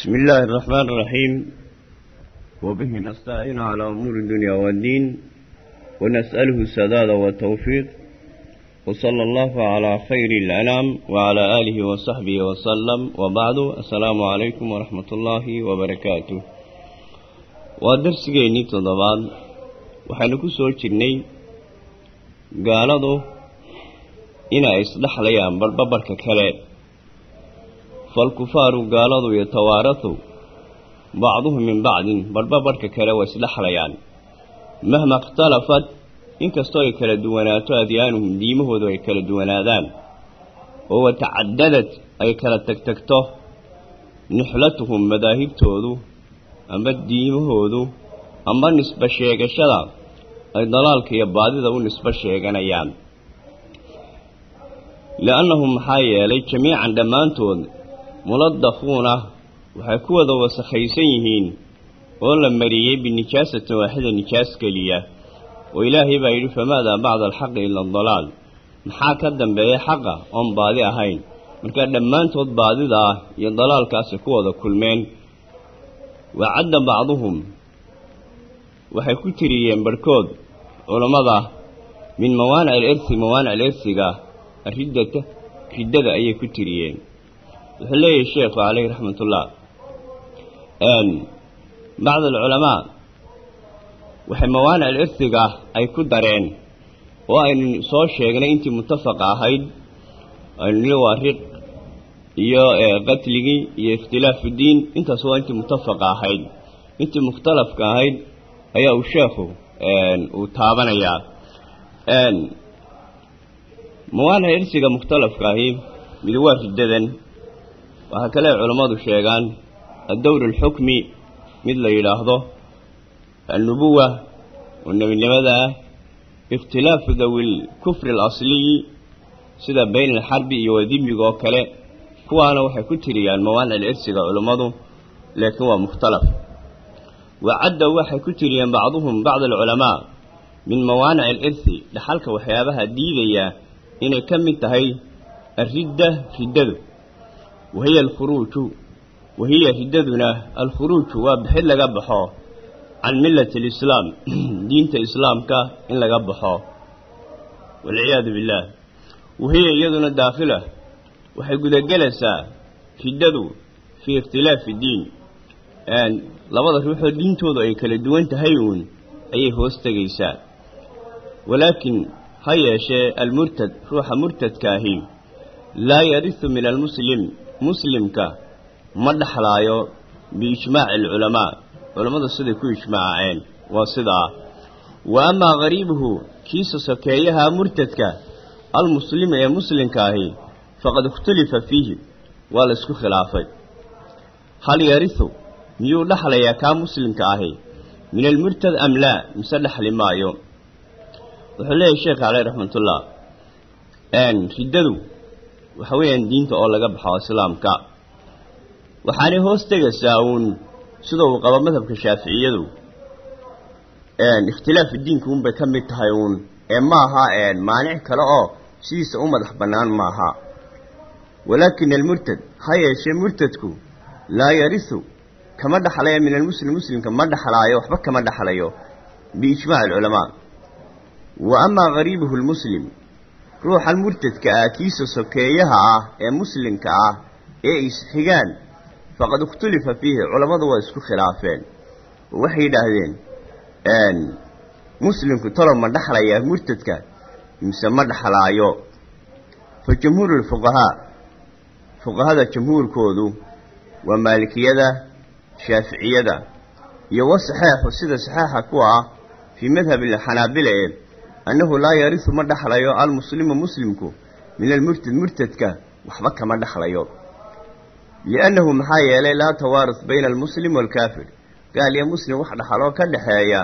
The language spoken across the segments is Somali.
بسم الله الرحمن الرحيم وبه نستعين على أمور الدنيا والدين ونسأله السداد والتوفيق وصلى الله على خير الأنام وعلى آله وصحبه وسلم وبعد السلام عليكم ورحمة الله وبركاته ودرس جيني تضبان وحنكو سوچني قالوا إنا إصلح ليان برببرك كلام falkufaaru gaaladu yatawaaratu bacduhum min bacdin barhba barhka kale waa isdhexlayaan mahma ikhtalafat inkastoo ay kala duwanaato adyaanuhum diimahoodu ay kala duwanaadaan oo watacadadad ay kala tagtagto nixlatuhum madaahibtoodu amba diimahoodu amba nisbo sheegashada ay dalaalka iyo baadida u nisbo sheeganayaan li'annahum maxaa yeelay jamiican dhammaantood muladdaquuna waxay ku wada wasakhaysan yihiin oo la mariyey binijaasatin waaxida nijaas keliya. Oo ilaahay baa yidhi famaadaa bacda alxaqi ila adalaal maxaa ka dambeeya xaqa oon baadi ahayn? Markaa dhammaantood baadida ah iyo dalaalkaasay ku wada kulmeen wacadda bacduhum waxay ku tiriyeen barhkood culammada min mawaanic alirsi mawaanic alirsiga riddata riddada ayay ku tiriyeen wuxuu leeyahay sheekhu caleyhi raxmatullah bacd alculamaa waxay mawaanic alirsiga ay ku dareen oo aynu soo sheegnay intii mutafaqa ahayd. Aynu nili waa riq iyo qatligii iyo ikhtilaafu diin intaas waa intii mutafaqa ahayd. Intii mukhtalafka ahayd ayaa uu sheekhu uu taabanayaa. Mawaanic irsiga mukhtalafka ahi mid waa riddadan waxaa kale culammadu sheegaan addowr alxukmi mid la yidhaahdo annubuwa oo nebinimada ah ikhtilaafu dawil kufri alasliyi sida bayn alxarbi iyo wadimiga oo kale kuwaana waxay ku tiriyaan mawaanic alirsiga culammadu laakiin waa mukhtalaf. Wacadda waxay ku tiriyeen bacduhum bacd alculamaa min mawaanic alirsi dhaxalka waxyaabaha diidaya inay ka mid tahay aridda riddadu wahiya alkhuruuju wahiya riddaduna alkhuruuju waa bixid laga baxo can millati alislaam diinta islaamka in laga baxo walciyaadu billaah wahiya iyaduna daakhila waxay gudagelaysaa riddadu fii ikhtilaafi diin labada ruuxoo diintoodu ay kala duwan tahay uun ayay hoos tegaysaa walaakin ha yeeshee almurtad ruuxa murtadkaahi laa yarisu min almuslim muslimka ma dhexlaayo biijmaaci alculamaa. Culammadu siday ku ijmaaceen waa sidaa wa amaa gariibuhu kiisa sokeeyaha murtadka almuslima ee muslimkaahi faqad ikhtulifa fiihi waa la isku khilaafay. Hal yarisu miyuu dhexlayaa kaa muslimka ahi min almurtad am laa mise dhexli maayo? Wuxuu leeyahay sheekh caleyh raxmatullah riddadu waxa weeyaan diinta oo laga baxo islaamka. Waxaanay hoos tegaysaa uun sida uu qabo madhabka shaaficiyadu ikhtilaafu diinka unbay ka mid tahay uun. Ee maaha maanic kale oo sidiisa u madax bannaan maaha walaakina almurtad ha yeeshee murtadku laa yarisu kama dhexlaya min almuslim muslimka ma dhexlaayo waxba kama dhexlayo biijmaaci alculamaa wa amaa gariibuhu lmuslim ruuxan murtadka ah kiisa sokeeyaha ah ee muslimka ah ee isxigaan faqad ikhtulifa fiihi culammadu waa isku khilaafeen. Oo waxay yidhaahdeen muslimku talo ma dhexlayaa murtadka? Mise ma dhexlaayo fa jamhuuru lfuqahaa fuqahada jamhuurkoodu waa maalikiyada shaaficiyada iyo wa saxeexu sida saxeexa kuwa ah fii madhabi xanaabila ee annahu laa yarisu ma dhexlayo almuslimu muslimku min almurtad murtadka waxba kama dhexlayo liannahu maxaa yeelay laa tawaarus bayna almuslim waalkaafir gaal iyo muslim wax dhexaloo ka dhexeeya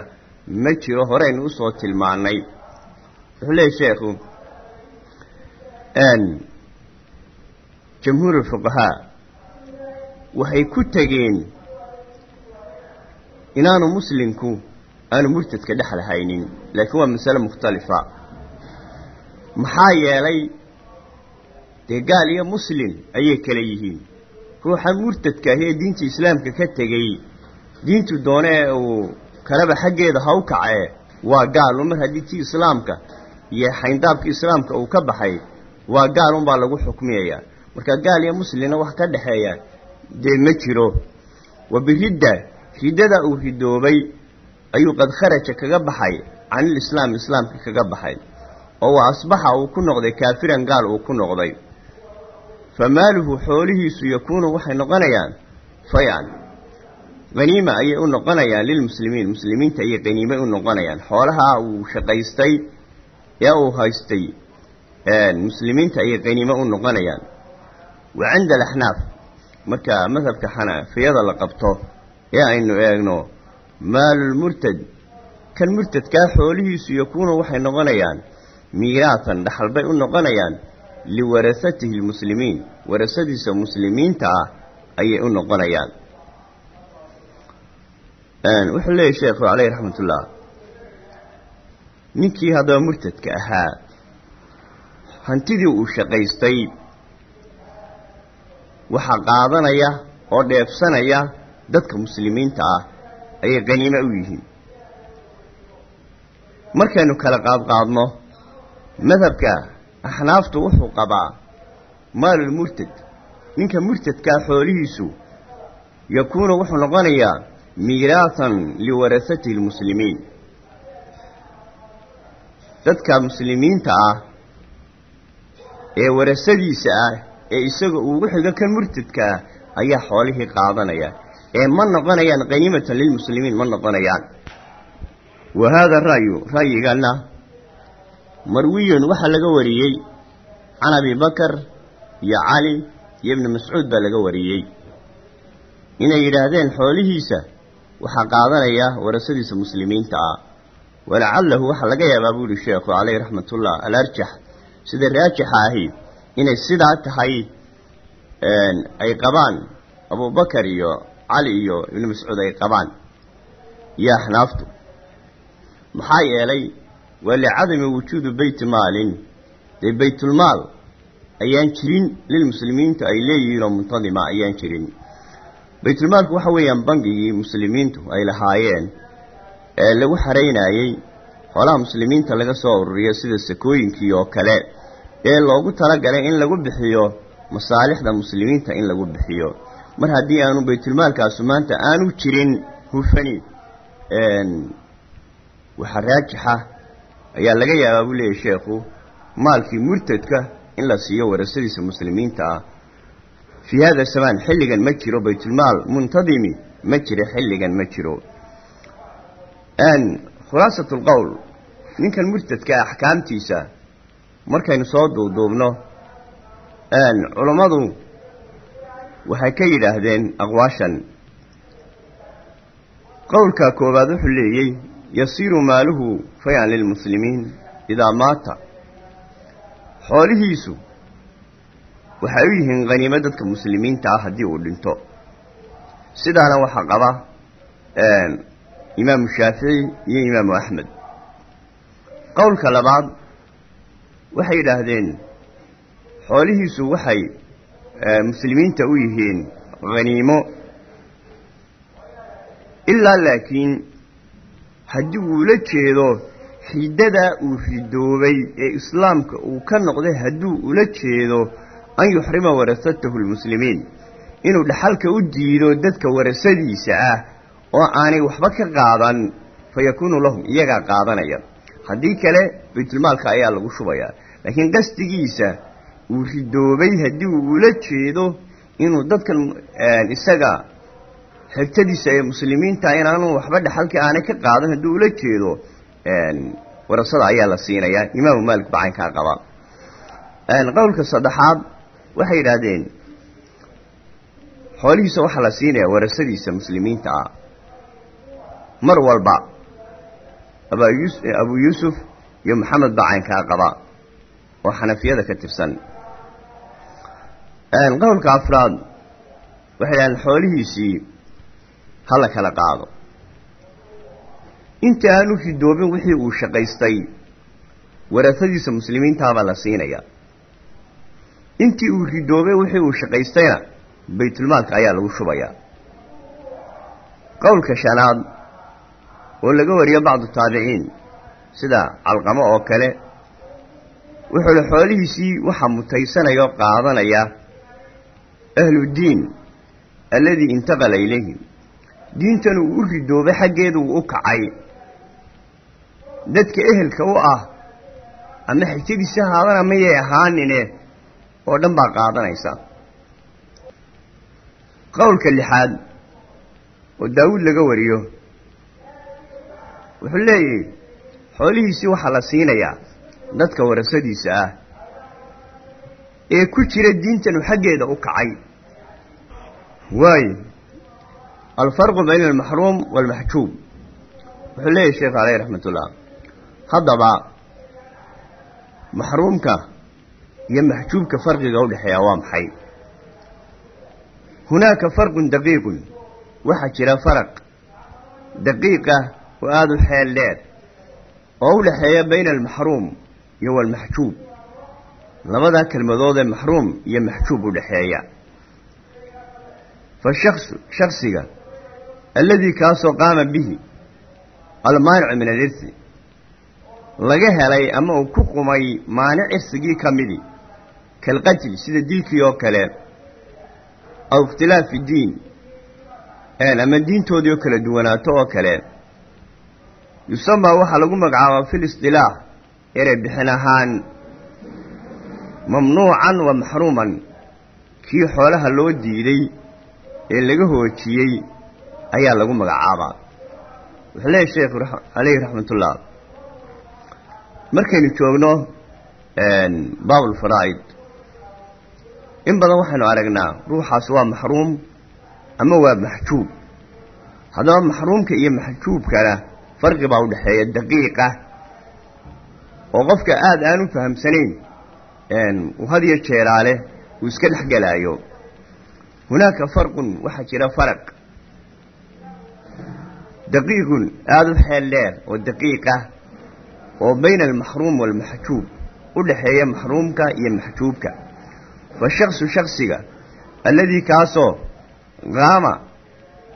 ma jiro horeynu u soo tilmaanay wuxuu leeyahy sheekhu jamhuur fuqahaa waxay ku tegeen inaanu muslimku aanu murtadka dhexlahaynin laakiin waa masale mukhtalifa. Maxaa yeelay dee gaal iyo muslim ayay kala yihiin. Ruuxa murtadka ahi ee diinta islaamka ka tegey diintu doone ee uu kaleba xaggeeda ha u kacee waa gaal mar haddii tii islaamka iyo xayndaabkii islaamka uu ka baxay waa gaal unbaa lagu xukmiyayaa marka gaal iyo muslimna wax ka dhexeeya dee ma jiro. Wa biridda riddada uu ridoobay ayuu qad kharaja kaga baxay canilislaam islaamka kaga baxay oo wa asbaxa uu ku noqday kaafiran gaal uu ku noqday. Fa maaluhu xoolihiisu yakuunu waxay noqonayaan fayan. Haniima ayay u noqonayaan lilmuslimiin muslimiinta ayay qaniimay u noqonayaan. Xoolaha uu shaqaystay ee uu haystay muslimiinta ayay qaniimo u noqonayaan. Wa cinda alaxnaaf marka madhabka xanafiyada la qabto ee aynu eegno maalulmurtad kan murtadkaa xoolihiisu yakuunu waxay noqonayaan miiraatan dhaxal bay u noqonayaan liwarasatihi lmuslimiin warasadiisa muslimiinta ah ayay u noqonayaan. Wuxuu leeyahy sheekhu caleyh raxmatullah ninkii haddaba murtadka ahaa hantidii uu shaqaystay waxaa qaadanaya oo dheebsanaya dadka muslimiinta ah ayay qaniime u yihiin. Markaynu kala qaadqaadno madhabka axnaaftu wuxuu qabaa maalulmurtad ninka murtadkaa xoolihiisu yakuunu wuxuu noqonayaa miiraatan liwarasatihi lmuslimiin. Dadka muslimiinta ah ee warasadiisa ah ee isaga uugu xigo kan murtadka ah ayaa xoolihii qaadanaya ee ma noqonayaan qaniimatan lilmuslimiin ma noqonayaan. Wa haada ra'yu ra'yigana marwiyun waxaa laga wariyey can abi bakar iyo cali iyo ibni mascuud baa laga wariyey. Inay yidhaahdeen xoolihiisa waxaa qaadanaya warasadiisa muslimiinta ah. Walacalahu waxaa laga yaabaa buu yihi sheekhu caleyhi raxmatullah alarjax sida raajixa ahi inay sidaa tahay ay qabaan abubakar iyo cali iyo ibni mascuud ay qabaan. Iyo axnaaftu maxaa yeelay waa licadami wujuudu beyti maalin. Dee baytulmaal ayaan jirin lilmuslimiintu ay leeyihiin oo muntadima ayaan jirin. Baytulmaalku waxa weeyaan bangigii muslimiintu ay lahaayeen ee lagu xaraynaayey xoolaha muslimiinta laga soo ururiyo sida sakooyinkii oo kale ee loogu talagalay in lagu bixiyo masaalixda muslimiinta in lagu bixiyo mar haddii aanu baytulmaalkaasu maanta aanu jirin hufani waxaa raajixa ayaa laga yaabaa buu leeyahy sheekhu maalkii murtadka in la siiyo warasadiisa muslimiinta ah. Fii hada samaan xilligan ma jiro baytulmaal muntadimi ma jiro xilligan ma jiro. Khulaasat lqowl ninkan murtadka axkaamtiisa markaynu soo duuduubno culammadu waxay ka yidhaahdeen aqwaashan. Qowlka koowaad wuxuu leeyey yasiiru maaluhu fayan lilmuslimiin idaa maata. Xoolihiisu waxay u yihiin khaniimo dadka muslimiinta ah haddii uu dhinto. Sidaana waxaa qaba imaamu shaafici iyo imaamu axmed. Qowlka labaad waxay yidhaahdeen xoolihiisu waxay muslimiinta u yihiin khaniimo ilaa laakiin haddii uu la jeedo riddadaa uu ridoobay ee islaamka uu ka noqday hadduu ula jeedo an yuxrima warasatahu lmuslimiin. Inuu dhaxalka u diido dadka warasadiisa ah oo aanay waxba ka qaadan fa yakuunu lahum iyagaa qaadanaya. Haddii kale baytulmaalka ayaa lagu shubayaa. Laakiin qasdigiisa uu ridoobay haddii uu ula jeedo inuu dadkan isaga xigtadiisa ee muslimiinta inaanu waxba dhaxalkii aanay ka qaadan haddii ula jeedo warasada ayaa la siinayaa imaamu maalik bacaynkaa qaba. Qowlka saddexaad waxay yidhaahdeen xoolihiisa waxaa la siinayaa warasadiisa muslimiinta ah. Mar walba abu yuusuf iyo maxamed bacaynkaa qaba oo xanafiyada ka tirsan qowlka afraad waxay yidhahdeen xoolihiisii ha la kala qaado. Inta aanu ridoobin wixii uu shaqaystay warasadiisa muslimiintaabaa la siinaya. Intii uu ridoobay wixii uu shaqaystayna baytulmaalka ayaa lagu shubayaa qowlka shanaad oo laga wariyo bacdu taabiciin sida calqamo oo kale wuxuu le xoolihiisii waxaa mutaysanaya oo qaadanaya ahludiin alladii intaqala ilayhi diintan uu u ridoobay xaggeedu uu u kacay. Dadka ehelka u ah ama xigtadiisa haadana mayay ahaanine? Oo dhan baa qaadanaysa. Qowlka lixaad oo daawuud laga wariyo wuxuu leeyahy xoolihiisii waxaa la siinayaa dadka warasadiisa ah. Ee ku jira diintanu xaggeeda u kacay waayo alfarqu bayna almaxruum waalmaxjuub wuxuu leeyahy sheekhu caleyh raxmat ullah haddaba maxruumka iyo maxjuubka farqiga u dhexeeya waa maxay? Hunaaka farqun daqiiqun. Waxaa jira faraq daqiiqah oo aada u xeel dheer oo u dhexeeya bayna almaxruum iyo waalmaxjuub labadaa kelmadood ee maxruum iyo maxjuub u dhexeeya fashaksu shaksiga alladii kaasoo qaama bihi almaanicu min alirsi laga helay ama uu ku qumay maanic irsigii ka midi kalqatl sida dilkii oo kale aw ikhtilaafi diin ama diintoodii oo kala duwanaato oo kale yusamaa waxaa lagu magacaabaa fil isdilaax erey bixin ahaan mamnuucan wa maxruuman kii xoolaha loo diiday ee laga hoojiyey ayaa lagu magacaabaa. Wuxuu leeyahy sheekhu caleyhi raxmatullah markaynu joogno baabulfaraa'id in badan waxaynu aragnaa ruuxaas waa maxruum ama waa maxjuub? Haddaba maxruumka iyo maxjuubkana farqi baa u dhexeeya daqiiqa. Oo qofka aada aan u fahamsanayn had iyo jeeraale uu iska dhex hunaaka farqun waxaa jira faraq daqiiqun aada u xeel dheer oo daqiiqa oo bayna almaxruum waalmaxjuub u dhexeeya maxruumka iyo maxjuubka fa shaksu shaksiga alladii kaasoo qaama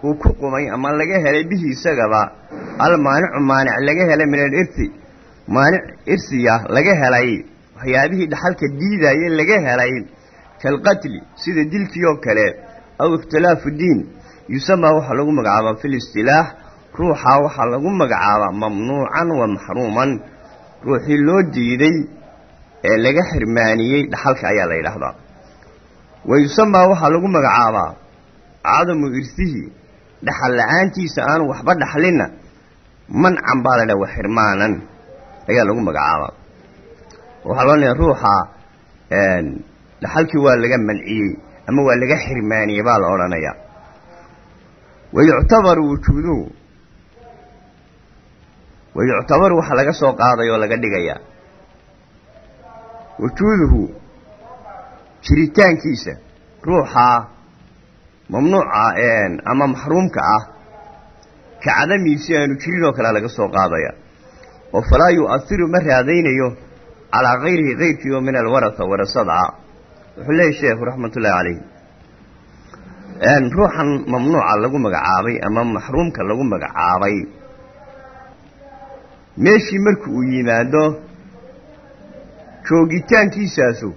uu ku qumay ama laga helay bihi isagaba almaanicu maanic laga helay min alirsi maanic irsiya laga helay waxyaabihii dhaxalka diidaye laga helay kalqatli sida dilkii oo kale aw ikhtilaafu diin yusamaa waxaa lagu magacaabaa fi listilaax ruuxaa waxaa lagu magacaabaa mamnuucan wa maxruuman ruuxii loo diiday ee laga xirmaaniyey dhaxalka ayaa la yidhaahdaa wa yusamaa waxaa lagu magacaabaa cadamu irsihi dhaxal la'aantiisa aanu waxba dhaxlinna mancan baa la dhaha wa xirmaanan ayaa lagu magacaabaa waxaa dhaxalkii waa laga manciyey ama waa laga xirmaaniyey baa la odhanayaa wayuctabaru wujuuduhu wayuctabaru waxaa laga soo qaaday oo laga dhigayaa wujuuduhu jiritaankiisa ruuxaa mamnuuca ama maxruumka ah ka cadamiisi aanu jirin oo kalea laga soo qaadaya oo falaa yu'ahiru ma raadaynayo calaa kayrihi kayrkii oo min alwarasa warasada wuxuu leeyahy sheekhu raxmatullaahi calayh ruuxan mamnuuca lagu magacaabay ama maxruumka lagu magacaabay meeshii marka uu yimaado joogitaankiisaasu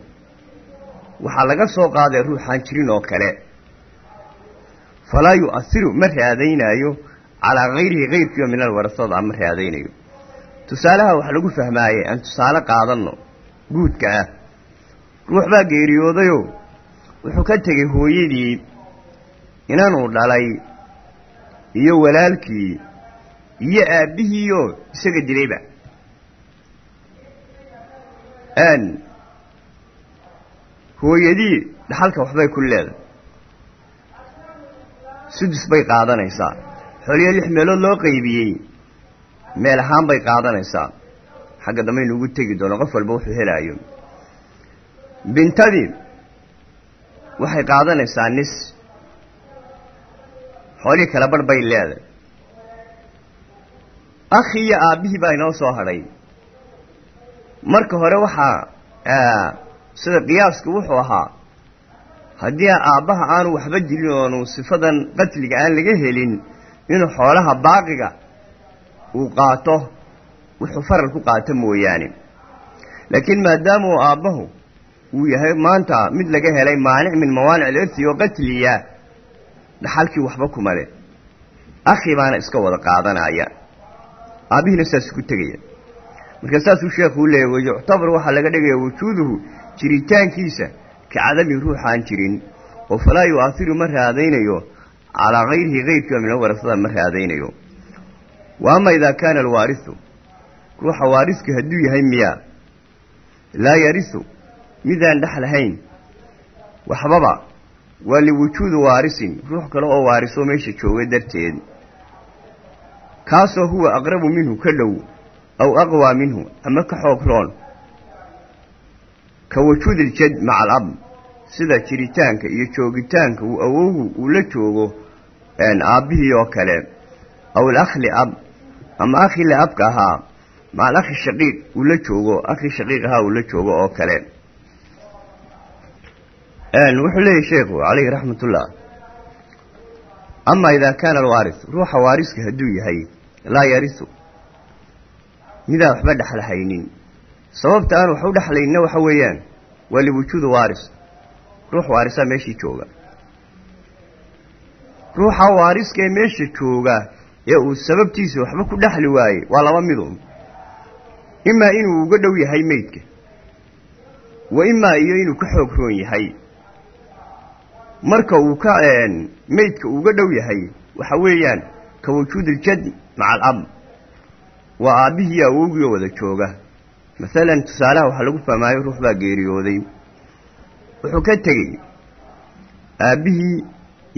waxaa laga soo qaaday ruuxaan jirin oo kale. Falaa yu'ahiru ma raadaynaayo calaa kayrihi kayrkii oo min alwarasada ma raadaynayo tusaalaha wax lagu fahmaaye aan tusaale qaadanno guudka ah ruux baa geeriyoodayoo wuxuu ka tegey hooyadii inanuu dhalay iyo walaalkii iyo aabbihiioo isaga dilayba hooyadii dhaxalka waxbay ku leedahay. Sudus bay qaadanaysaa. Xoliyo lix meelood loo qaybiyey meel ahaan bay qaadanaysaa. Xagga dambaynu ugu tegi doono qof walba wuxuu helaayo bintadii waxay qaadanaysaa nis. Xoolihii kala barh bay leedahay. Akhi iyo aabbihii baa inoo soo hadhay. Marka hore waxaa sida qiyaasku wuxuu ahaa haddii aabbaha aanu waxba dilin oonu sifadan qatliga aan laga helin inuu xoolaha baaqiga uu qaato wuxuu faral ku qaato mooyaane. Laakiin maadaama uu aabbahu uu yahay maanta mid laga helay maanic min mawaanic alirti oo qatliya. Dhaxalkii waxba kuma leh akhi baana iska wada qaadanaya. Aabbihiina saas ku tegaya. Marka saasuu sheekuu leeyay wayuctabar waxaa laga dhigaya wujuuduhu jiritaankiisa ka cadami ruuxaan jirin oo falaa yu'ahiru ma raadaynayo calaa kayrihi kayrkiiba min alwarasada ma raadaynayo. Wa idaa kaana alwaarisu ruuxa waariska hadduu yahay miyaa laa yarisu midaan dhexlahayn waxbaba waa liwujuudi waarisin ruux kale oo waarisoo meesha jooga darteed. Kaasoo huwa aqrabu minhu ka dhow aw aqwaa minhu ama ka xoog roon ka wujuudi iljad maca alab sida jiritaanka iyo joogitaanka uu awowgu uu la joogo aabbihii oo kale. Aw alakhi ab ama akhi li abka ahaa maca alakhi shaqiiq uu la joogo akhi shaqiiq ahaa uu la joogo oo kale wuxuu leeyahy sheekhu calayhi raxmatullah ama idaa kaana alwaaris ruuxa waariska hadduu yahay laa yarisu. Midaan waxba dhexlahaynin sababta aan wax u waxa weeyaan waa liwujuudi waaris. Ruux waarisaa meeshii jooga. Ruuxa waariska ee meesha jooga ee uu sababtiisa waxba ku dhexli waayey waa laba midun imaa inuu uga dhow yahay meydka. Wa imaa iyo inuu ka xoog roon yahay marka uu ka meydka uga dhow yahay waxa weeyaan ka wujuudi iljad maca alab. Waa aabbihii awowgii oo wada jooga. Masalan tusaalaha waxaa lagu fahmaayo ruux baa geeriyooday. Wuxuu ka tegey aabbihii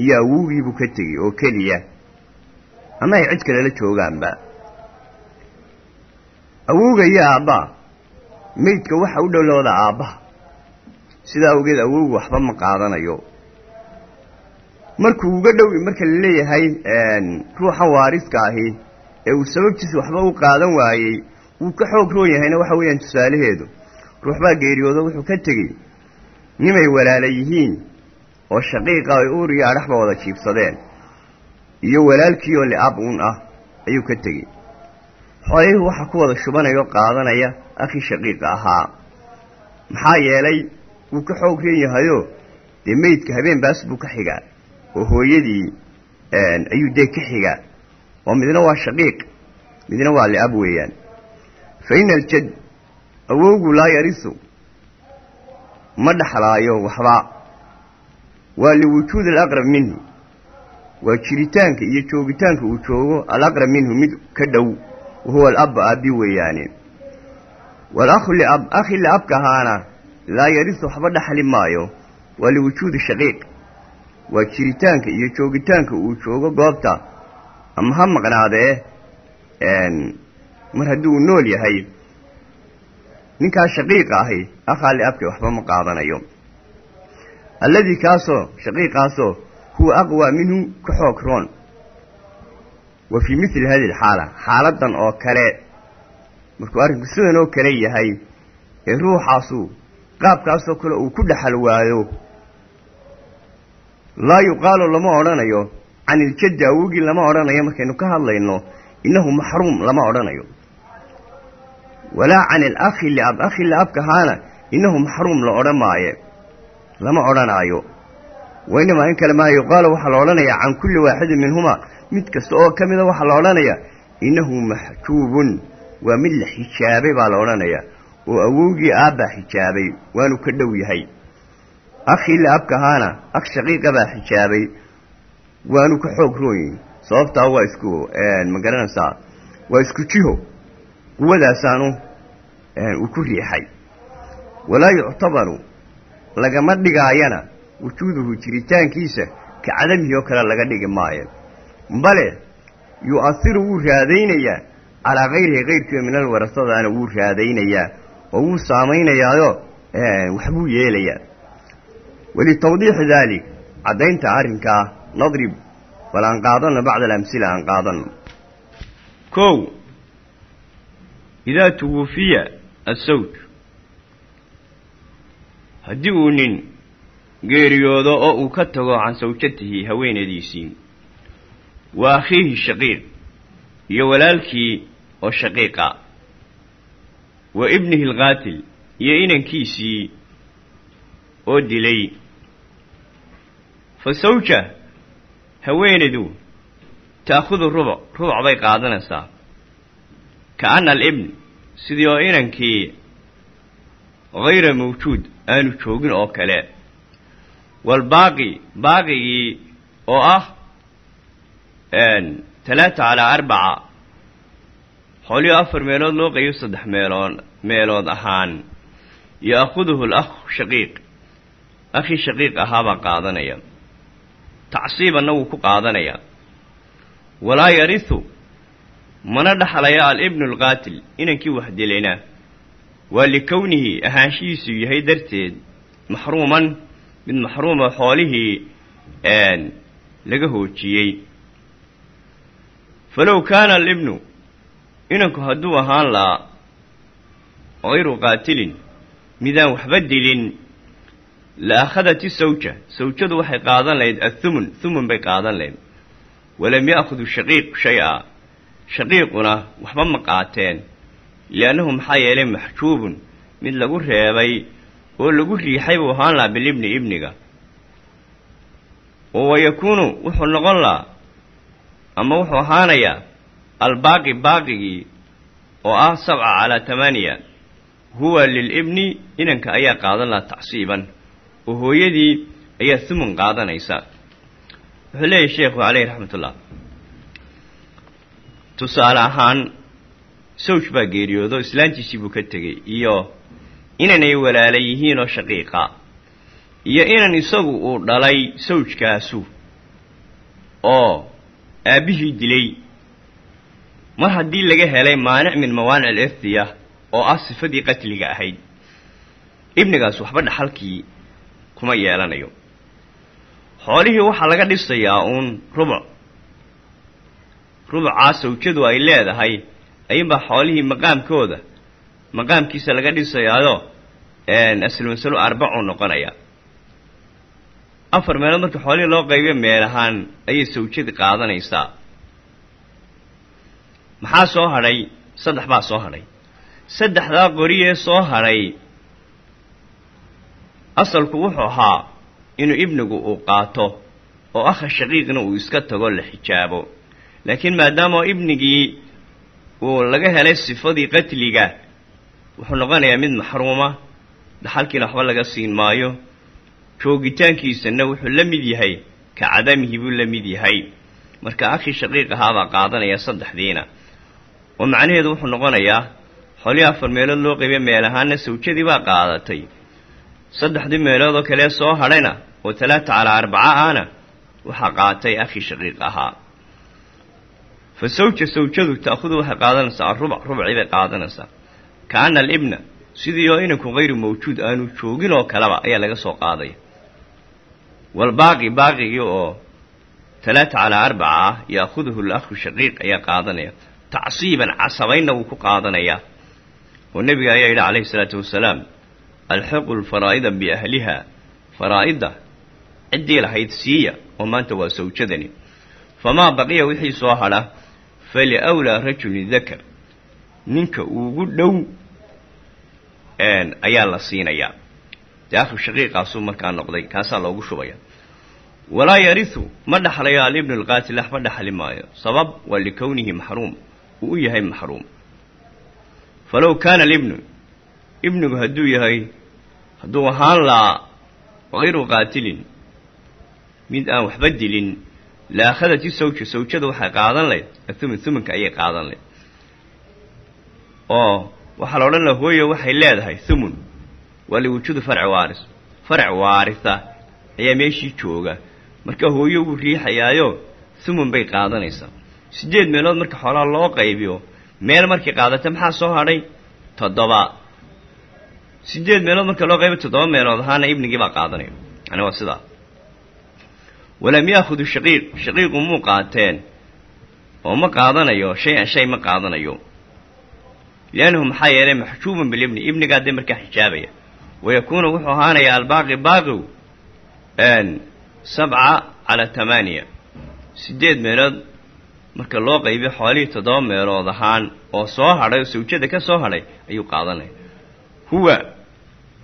iyo awowgiibuu ka tegey oo keliya. Ama ay cid kale la joogaanba. Awowga iyo aabbaa meydka waxa u dhowlooda aabbaha sidaa awgeed awowga waxba ma qaadanayo markuu uga dhow marka la leeyahay ruuxan waariska ahi ee uu sababtiisa waxba u qaadan waayey wuu ka xoog roon yahayna waxa weeyaan tusaalaheedu ruux baa geeriyoodo wuxuu ka tegey nimay walaala yihiin oo shaqiiqa ay uur iyo adhaxba wada jiibsadeen iyo walaalkii oo liab uun ah ayuu ka tegey. Xoolihii waxaa ku wada shubanaya oo qaadanaya akhii shaqiiqa ahaa. Maxaa yeelay wuu ka xoog roon yahayo dee meydka habeen baas buu ka xigaa oo hooyadii ayuu dee ka xigaa. Oo midna waa shaqiiq midna waa liab weeyaan. Fa ina aljad awowgu laa yarisu ma dhexlaayo waxba. Waa liwujuudi alaqrab minhu. Waa jiritaanka iyo joogitaanka uu joogo alaqrab minhu mid ka dhow wahuwa alab aabbi weeyaane. Walakhu liab akhi liabka ahaana laa yarisu waxba dhexli maayo. Waa liwujuudi shaqiiq waa jiritaanka iyo joogitaanka uu joogo goobta. Ama ha maqnaadee mar haddii uu nool yahay. Ninkaa shaqiiqa ahi akhaa liabke waxba ma qaadanayo. Alladii kaasoo shaqiiqaasoo huwa aqwaa minhu ka xoog roon. Wa fii mithli hadihi alxaala xaaladan oo kale. Markuu arrinku sidan oo kale yahay ee ruuxaasu qaabkaasoo kale uu ku dhexal waayo laa yuqaalu lama odhanayo. Can iljaddi awogii lama odhanayo. Markaynu ka hadlayno innahu maxruum lama odhanayo. Walaa can alakhi liab akhi liabka ahaana innahu maxruum la odhan maaye. Lama odhanaayo. Wa inamaa in kale maa yuqaalu waxaa la odhanayaa can kulli waaxidin minhumaa. Mid kasta oo ka mida waxaa la odhanayaa innahu maxjuubun waa mid la xijaabay baa la odhanayaa. Oo awowgii aabbaa xijaabay. Waanu ka dhow yahay akhii liabka ahaana akh shaqiiqa baa xijaabay. Waanu ka xoog rooyin. Sababtaa waa isku ma garanaysaa waa isku jiho. Quwadaasaanu uu ku riixay. Walaa yuctabaru lagama dhigaayana wujuuduhu jiritaankiisa ka cadamihii oo kale laga dhigi maayo. Bale yu'asiru wuu raadaynayaa calaa kayrihi kayrkiiba min alwarasadaana wuu raadaynayaa oo wuu saamaynayaayoo waxbuu yeelayaa arrinkaa nadrib bal aan qaadanno bacda alamsila aan qaadanno kow idaa tuwufiya asawj haddii uu nin geeriyoodo oo uu ka tago can sawjatihi haweenadiisii wa akhiihi shaqiiq iyo walaalkii oo shaqiiqa wa ibnihi alqaatil iyo inankiisii oo dilay fa sawja haweenaydu ta'khudu rubuc rubuc bay qaadanaysaa. Ka'anna alibn sidii oo inankii hayra mawjuud aanu joogin oo kale. Waalbaaqi baaqigii oo ah talaata calaa arbaca xoolihii afar meelood loo qaybo saddex meelood meelood ahaan ya'khuduhu alakhu shaqiiq. Akhii shaqiiq ahaabaa qaadanaya tacsiibanna wuu ku qaadanayaa walaa yarihu mana dhaxlaya alibnu alqaatil inankii wax dilayna waa likownihi ahaanshihiisu yahay darteed maxruuman mid maxruuma xoolihii laga hoojiyey. Falow kaana alibnu inanku hadduu ahaan lahaa hayru qaatilin midaan waxba dilin la akhadat isawja sawjadu waxay qaadan lahayd athumun thumun bay qaadan lahayd walam ya'khudu shaqiiq shay-a shaqiiquna waxba ma qaateen liannahu maxaa yeelay maxjuubun mid lagu reebay oo lagu riixay buu ahaan lahaa bilibni ibniga oo wayakuunu wuxuu noqon lahaa ama wuxuu ahaanayaa albaaqi baaqigii oo ah sabca calaa tamaaniya huwa lilibni inanka ayaa qaadan lahaa tacsiiban oo hooyadii ayaa thumun qaadanaysa. Wuxuu leeyahy sheekhu caleyhi raxmatullah tusaale ahaan sawj baa geeriyoodo islaantiisii buu ka tegey iyo inanay walaala yihiin oo shaqiiqa iyo inan isagu uu dhalay sawjkaasu oo aabbihii dilay. Mar haddii laga helay maanic min mawaanic alirtiya oo ah sifadii qatliga ahayd ibnigaas waxba dhaxalkii kuma yeelanayo. Xoolihii waxaa laga dhisayaa uun rubuc rubucaa sawjadu ay leedahay ayuunbaa xoolihii maqaamkooda maqaamkiisa laga dhisayaayo aslu masalo arbacuu noqonaya afar meelood marka xoolihii loo qaybiyo meel ahaan ayay sawjadii qaadanaysaa. Maxaa soo hadhay saddex baa soo hadhay saddexdaa qoriyee soo hadhay asalku wuxuu ahaa inuu ibnigu uu qaato oo akha shaqiiqna uu iska tago la xijaabo. Laakiin maadaama ibnigii uu laga helay sifadii qatliga wuxuu noqonayaa mid maxruuma dhaxalkiina waxba laga siin maayo. Joogitaankiisana wuxuu la mid yahay ka cadamihi buu la mid yahay. Marka akhii shaqiiq ahaabaa qaadanaya saddexdiina. Oo macnaheedu wuxuu noqonayaa xolihii afar meelood loo qaybiya meel ahaana sawjadii baa qaadatay saddexdii meelood oo kalee soo hadhayna oo talaata calaa arbaca ahna waxaa qaatay akhii shaqiiq ahaa. Fa sawja sawjadu ta'khudu waxay qaadanaysaa arubac rubcii bay qaadanaysaa. Kaana alibna sidii oo inanku hayru mawjuud aanu joogin oo kaleba ayaa laga soo qaadaya walbaaqi baaqigii oo talaata calaa arbaca ah ya'khuduhu lakhu shaqiiq ayaa qaadanaya. Tacsiiban casabaynna wuu ku qaadanayaa oo nebiga ayaa yidhi calayhi isalaatu wasalaam alxiqu lfaraa'ida biahliha. Faraa'idda ciddii lahayd siiya oo maanta waa sawjadani. Famaa baqiya wixii soo hadha faliwlaa rajulin dakar ninka ugu dhow ayaa la siinayaa dee shaqiiqaasuu markaa noqday kaasaa loogu shubaya. Walaa yarihu ma dhaxlayo alibnu alqaatil ax ma dhaxli maayo. Sabab waa likownihi maxruum uu u yahay maxruum. Falow kaana alibnu ibnigu hadduu yahay hadduu ahaan lahaa hayru qaatilin. Mid aan waxba dilin la akhadati sawja sawjada waxay qaadan layd athumin thuminka ayay qaadan layd oo waxaa la odhan laha hooye waxay leedahay thumun. Waa liwujuudu farci waaris. Farc waarisa ayaa meeshii jooga. Marka hooyo wuu riixayaayo thumun bay qaadanaysaa. Siddeed meelood marka xoolaha loo qaybiyo meel markay qaadata maxaa soo hadhay? Toddoba siddeed meelood marka loo qaybiyo toddoba meelood ahaana ibnigii baa qaadanaya yani waa sidaa walam yaahudu shaqiiq shaqiiqu muu qaateen oo ma qaadanayo shay-an shay ma qaadanayo liannahu maxaa yeelay maxjuubun bilibni ibnigaa dee markaa xijaabaya wayakuunu wuxuu ahaanayaa albaaqi baaqiw sabca calaa tamaaniya siddeed meelood marka loo qaybiyo xoolihii toddoba meelood ahaan oo soo hadhay oo sawjada ka soo hadhay ayuu qaadanaya huwa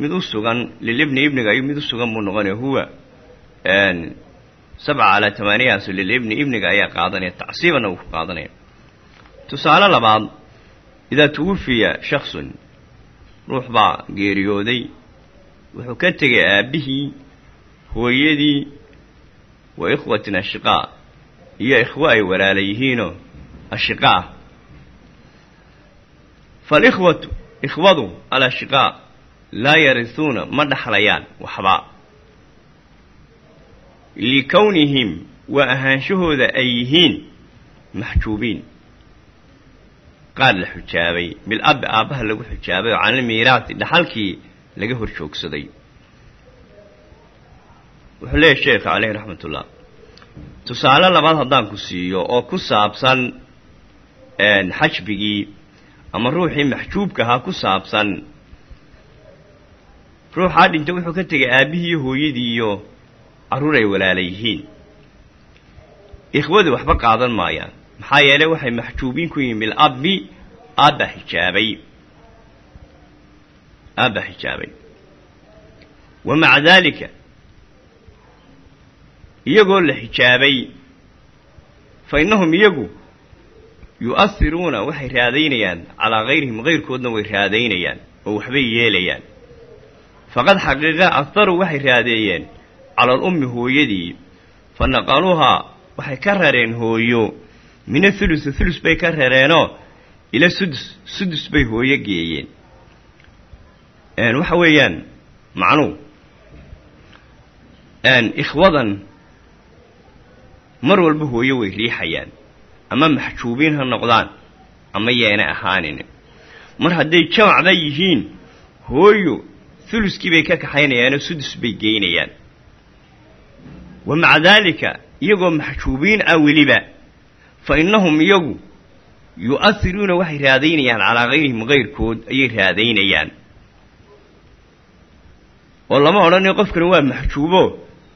mid u sugan lilibni ibniga mid u sugan buu noqonaya huwa sabca calaa tamaaniyahaasu lilibni ibniga ayaa qaadanaya tacsiibanna wuu ku qaadanaya. Tusaale labaad idaa tuwufiya shaksun ruux baa geeriyooday wuxuu ka tegay aabbihii hooyadii wa ikhwatin ashiqaa iyo ikhwo ay walaala yihiinoo ashiqaa. Faalikhwatu ikhwadu alashiqaa laa yarisuuna ma dhaxlayaan waxba. Likownihim waa ahaanshahooda ay yihiin maxjuubiin. Qaar la xujaabay bilabbi aabbaha lagu xujaabay oo canilmiiraati dhaxalkii laga hor joogsaday. Wuxuu leeyahy sheekha caleyhi raxmatullah tusaale labaad haddaan ku siiyo oo ku saabsan xajbigii ama ruuxii maxjuubka ahaa ku saabsan ruuxaa dhintay wuxuu ka tegay aabbihii hooyadii iyo carruur ay walaala yihiin. Ikhwadii waxba qaadan maayaan. Maxaa yeelay waxay maxjuubiin ku yihiin bilabbi aabba xijaabay aabba xijaabay wa maca daalika iyagoo la xijaabay fa innahum iyagu yu'ahiruuna waxay raadaynayaan calaa kayrihim kayrkoodna way raadaynayaan oo waxbay yeelayaan faqad xaqiiqa aharuu waxay raadeeyeen cala alummi hooyadii. Fa naqaluuhaa waxay ka rareen hooyo. Min athulusi thulus bay ka rareenoo ila sudus sudus bay hooyo geeyeen. Waxa weeyaan macnuu ikhwadan mar walba hooyo way riixayaan. Ama maxjuubiin ha noqdaan ama yeena ahaanin. Mar hadday jamacba yihiin hooyo thuluskii bay ka kaxaynayaanoo sudus bay geynayaan wa maca daalika iyagoo maxjuubiin ah weliba fa innahum iyagu yu'ahiruuna waxay raadaynayaan calaa kayrihim kayrkood ayay raadaynayaan. Oo lama odhanayo qofkani waa maxjuubo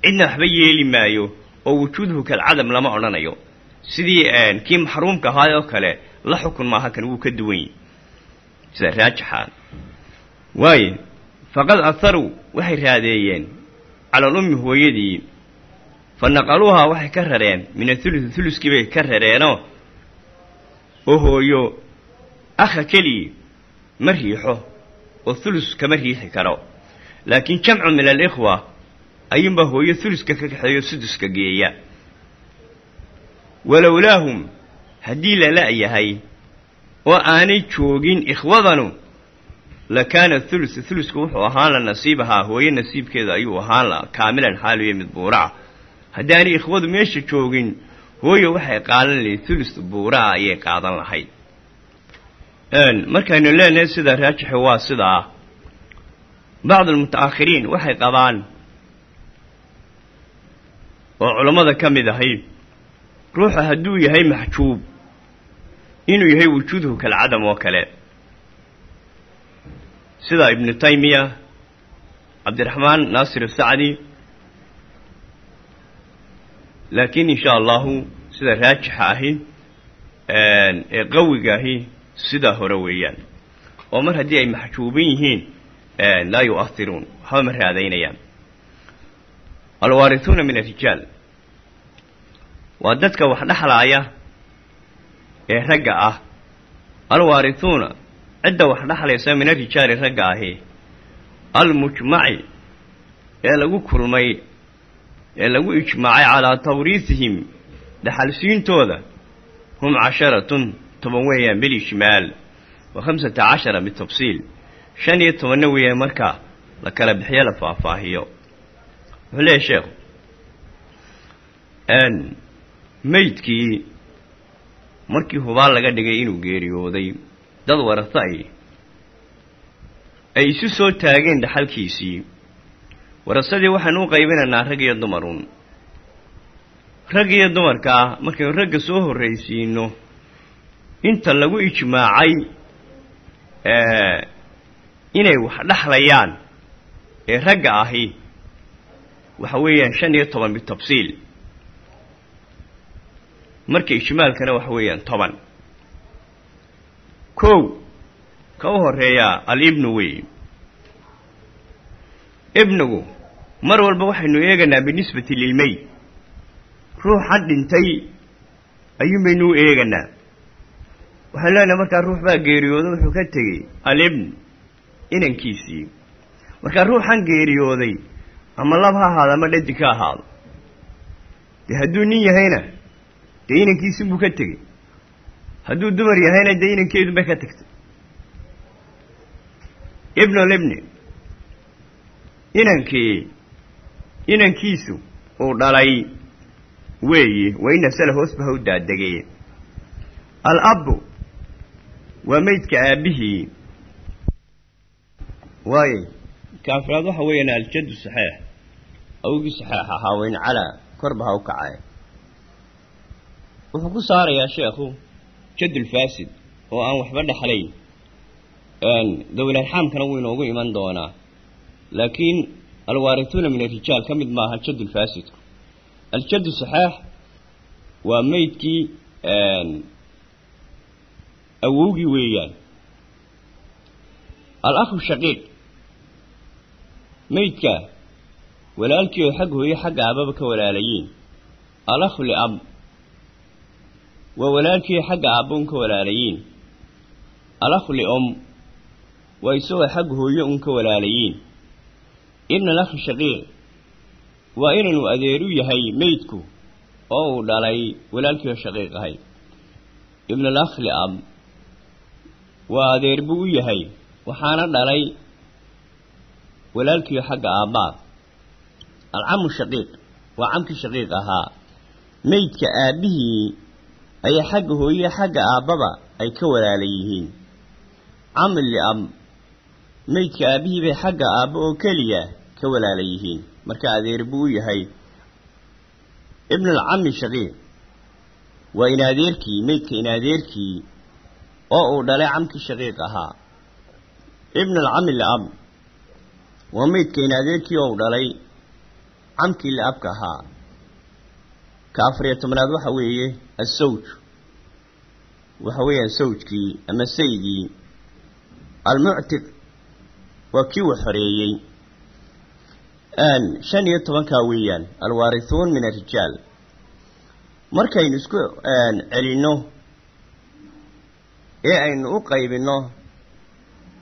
cidna waxba yeeli maayo oo wujuuduhu kalcadam lama odhanayo. Sidii kii maxruumka ahaay oo kale la xukun maaha kan wuu ka duwan yihi sida raajixaa waaye faqad aharuu waxay raadeeyeen. Cala alummi hooyadii fa naqaluuhaa waxay ka rareen. Min athulusi thuluskii bay ka rareenoo oo hooyo akha keligii ma riixo oo thulus kama riixi karo. Laakiin jamcu min alikhwa ayuunbaa hooyo thuluska ka kaxeeyo suduska geeya. Walowlaahum haddii la oo aanay joogin ikhwadanu la kaana thulus thulusku wuxuu ahaan la nasiibahaa hooyo nasiibkeeda ayuu ahaan la kaamilan xaaluya mid buuraca haddaanay ikhwadu meesha joogin hooyo waxay qaadan lahayd thulus buuraha ayay qaadan lahayd markaynu leenahay sida raajixi waa sidaa bacdu almuta'akhiriin waxay qabaan oo culammada ka mid ahay ruuxa hadduu yahay maxjuub inuu yahay wujuuduhu kalcadam oo kale sida ibnu taymiya cabdiraxmaan naasir asacdi laakiin insha allahu sida raajixa ahi ee qawiga ahi hore weeyaan. Oo mar haddii ay maxjuubin yihiin laa yu'ahiruun waxba ma raadaynayaan alwaarisuuna min arijaal waa dadka wax dhexlaaya ee ragga ah. Alwaarisuuna cidda wax dhexlaysa min arijaali ragga ahi almujmaci ee lagu kulmay ee lagu ijmaacay calaa tawriisihim dhaxalsiintooda hum casharatun toban weeyaan bilijmaal wa khamsata cashara bitafsiil shan iyo tobanna weeyaan marka la kala bixiyo la faahfaahiyo wuxuu leeyahy sheekhu meydkii markii hubaan laga dhigay inuu geeriyooday dad warasa ay ay isu soo taageen dhaxalkiisii. Warasadii waxaanu u qaybinaynaa rag iyo dumarun. Rag iyo dumarka ah markaynu ragga soo horraysiino inta lagu ijmaacay inay wax dhexlayaan ee ragga ahi waxa weeyaan shan iyo toban bitafsiil marka ijmaalkana waxa weeyaan toban kow ka u horeeyaa alibnu wey ibnigu mar walba waxaynu eeganaa binisbati lilmeyd ruuxan dhintay ayuun baynu u eeganaa waxaan leenahay markaa ruux baa geeriyooday wuxuu ka tegey alibn inankiisii. Markaa ruuxan geeriyooday ama lab ha ahaado ama dhadig ka ahaado. Dee hadduu nin yahayna dee inankiisi buu ka tegey hadduu dumar yahayna dee inankeedu bay ka tagtay. Ibnulibni inankii inankiisu uu dhalay weeye wayna sala hoos ba ha u waa meydka aabbihii waaye kaafiraad waxa weeyaan aljaddu saxeex awgii saxeex ahaa wayn calaa korba ha u kacay. Wuxuu ku saarayaa sheekhu jaddulfaasid oo aan waxba dhexlayn dowlarxaamkana wuu inoogu iman doonaa laakiin alwaarituuna min arijaal ka mid maaha jaddulfaasidku aljaddu saxeex waa meydkii awowgii weeyaan al-akhu shaqiiq meydka walaalkii oo xag hooye xagga aababa ka walaalayiin al-akhu liab waa walaalkii xagga aabba un ka walaalayiin al-akhu liom waa isagoo xagga hooye un ka walaalayiin. Ibn al-akhi shaqiiq waa inanu adeeru yahay meydku oo uu dhalay walaalkii oo shaqiiq ahay. Ibn al-akh liab waa adeer buu u yahay waxaana dhalay walaalkiio xagga aabbaa alcamu shaqiiq waa camkii shaqiiq ahaa. Meydka aabbihii ayaa xagga hooye xagga aabbaba ay ka walaala yihiin. Cami liab meydka aabbihii bay xagga aabba oo keliya ka walaala yihiin. Marka adeer buu u yahay ibn alcami shaqiiq. Waa inadeerkii meydka inadeerkii oo uu dhalay camkii shaqiiq ahaa. Ibn alcami liab waa meydka inadeerkii oo uu dhalay camkii liabka ahaa ka afariyo tobnaad waxa weeye assawj. Waxa weeyaan sawjkii ama saygii. Almuctiq waa kii uu xoreeyey. Shan iyo tobankaa weeyaan alwaarithuun min arijaal markaynu isku celinno ee aynu u qaybinno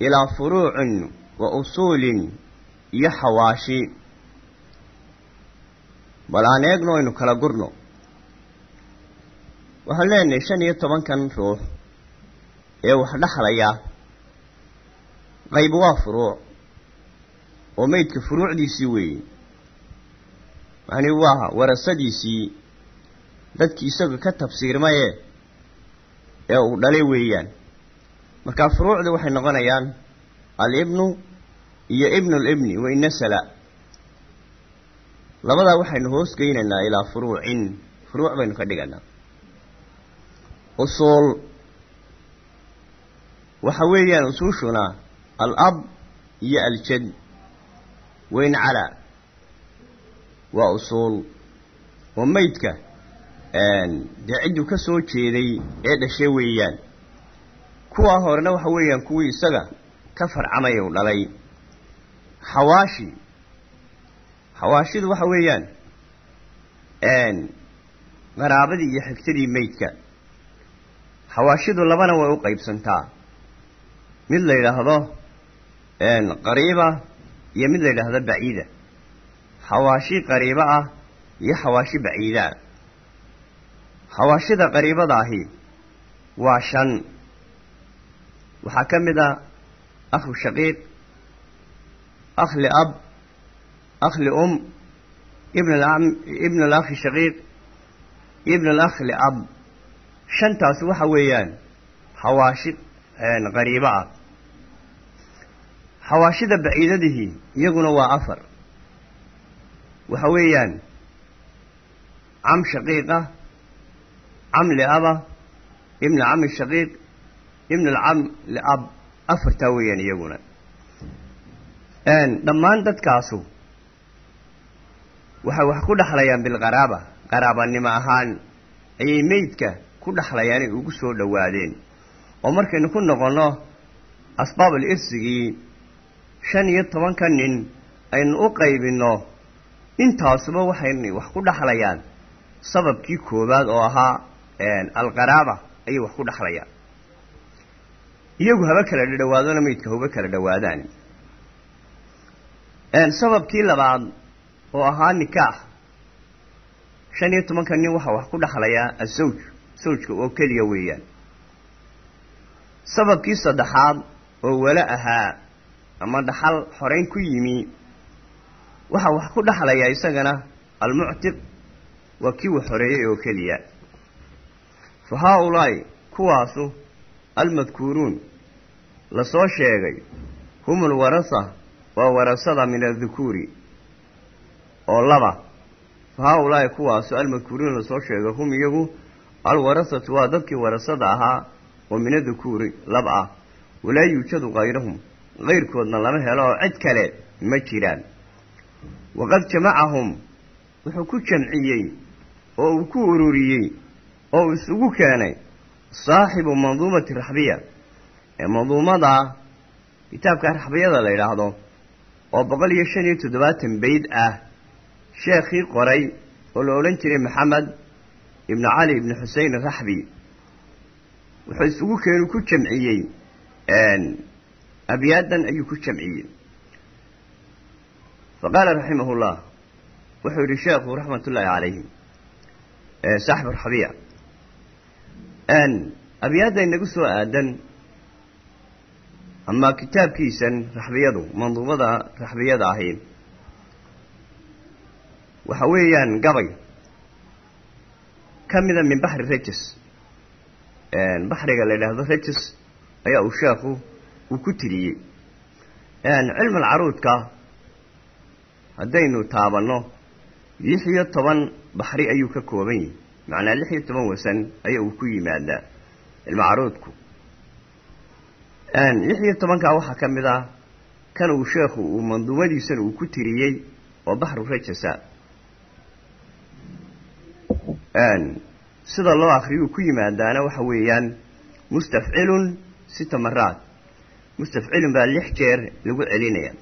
ilaa furuucin wa usuulin iyo xawaashi. Bal aan eegno aynu kala gurno waxaan leenahay shan iyo tobankan ruux ee wax dhexlaya qayb waa furuuc oo meydka furuucdiisii weeye. Macni waa warasadiisii dadkii isaga ka tafsiirmaye ee uu dhalay weeyaan. Markaa furuucda waxay noqonayaan al-ibnu iyo ibnulibni wa inasala labadaa waxaynu hoos geynaynaa ilaa furuucin. Furuuc baynu ka dhiganaa usuul. Waxa weeyaan usuushuna al-ab iyo aljad. Wayn calaa waa usuul. Oo meydka dee cidduu ka soo jeeday ee dhashe weeyaan. Kuwaa horena waxa weeyaan kuwii isaga ka farcamay u dhalay. Xawaashi. Xawaashidu waxa weeyaan qaraabadii iyo xigtadii meydka xawaashidu labana way u qaybsantaa mid la yidhaahdo qariiba iyo mid la yidhaahdo baciida xawaashi qariibo ah iyo xawaashi baciida xawaashida qariibada ahi waa shan waxaa ka mid ah akhu shaqiiq akh liab akh lium ibn ibn alakhi shaqiiq ibn alakh liab shantaas waxa weeyaan xawaashi qariibo ah. Xawaashida baciidadihii iyaguna waa afar. Waxa weeyaan cam shaqiiqa cam liaba ibn cami shaqiiq ibn alcam liab afartaa weeyaan iyaguna. Dhammaan dadkaasu waxay wax ku dhexlayaan bilqaraaba qaraabanimo ahaan ayay meydka ku dhexlayaanay ugu soo dhowaadeen. Oo markaynu ku noqonno asbaabul irsigii shan iyo tobanka nin aynu u qaybinno. Intaasuba waxay wax ku dhexlayaan sababkii koowaad oo ahaa alqaraaba ayay wax ku dhexlayaan iyagu haba kala dhadhawaadona meydka haba kala dhowaadaan. Sababkii labaad oo ahaa nikaax. Shan iyo tobanka nin waxaa wax ku dhexlayaa asawj sawjka oo keliya weeyaan. Sababkii saddexaad oo wala ahaa ama dhaxal xoreyn ku yimi waxaa wax ku dhexlayaa isagana almuctiq waa kii wax xoreeyey oo keliya. Fa haa-ulaa'i kuwaasu almadkuuruun la soo sheegay hum alwarasa waa warasada min addukuuri oo laba. Fa haa-ulaa'i kuwaasu almadkuuruun la soo sheegay hum iyagu alwarasatu waa dadkii warasada ahaa oo min adukuuri lab ah. Walaa yuujadu kayrahum kayrkoodna lama helo oo cid kale ma jiraan. Waqad jamacahum. Wuxuu ku jamciyey oo uu ku ururiyey oo uu isugu keenay saaxibu manduumati raxbiya. Ee manduumada kitaabka raxbiyada la yidhaahdo oo boqol iyo shan iyo toddobaatan bayd ah sheekhii qoray oo la odhan jiray maxamed ibnu cali ibnu xusein raxbi wuxuu isugu keenu ku jamciyey abyaadan ayuu ku jamciyey. Faqaala raximah llah wuxuu yidhi sheekhu raxmat ullaahi calayhi saaxib raxbiya abyaadda inagu soo aadan. Ama kitaabkiisan raxbiyadu manduumada raxbiyada ahi waxa weeyaan gabay ka mida min baxri rajas. Baxriga la yidhaahdo rajas ayaa uu sheekhu uu ku tiriyey. Cilm alcaruudka haddaynu taabanno lix iyo toban baxri ayuu ka kooban yahi macnaa lix iyo toban wasan ayaa uu ku yimaadaa cilmucaruudku lix iyo tobankaa waxaa ka mid ah kan uu sheekhu uu manduumadiisana uu ku tiriyey oo baxru rajasa sida loo akriyuu ku yimaadaana waxa weeyaan mustafcilun sita maraat mustafcilun baa lix jeer lagu celinaya.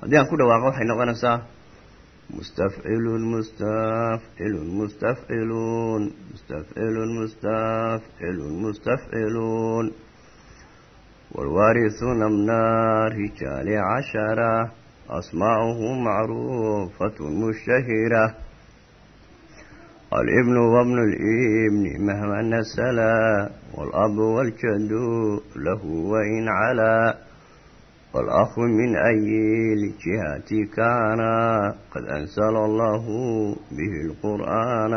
Haddii aan ku dhawaaqo waxay noqonaysaa mustafcilun mustafcilun mustafcilun mustafcilun mustafcilun mustafcilun waalwaarisuuna mna rijaali cashara asmaa'uhum macruufatun mushtahira الابن وابن الابن مهما نسلا والأب والجد له وإن علا والأخ من أي الجهات كان قد أنزل الله به القرآن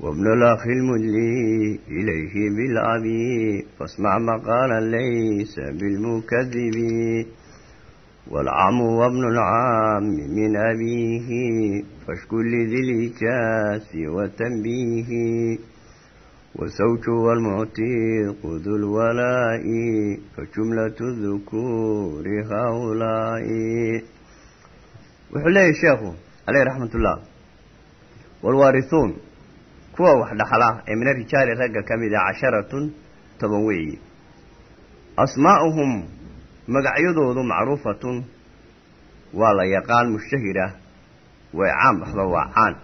وابن الأخ المدلي إليه بالأبي فاسمع مقالا ليس بالمكذب والعم وابن العام من أبيه فاشكل لذي الإجاس والتنبيه والزوج والمعتيق ذو الولاء فجملة الذكور هؤلاء وحليه الشيخ عليه رحمة الله والوارثون كوا وحد حلا من الرجال رقا كمذا عشرة تبوي أسماؤهم magacyadoodu macruufatun waa la yaqaan mushtahira way caan baxda waa caan.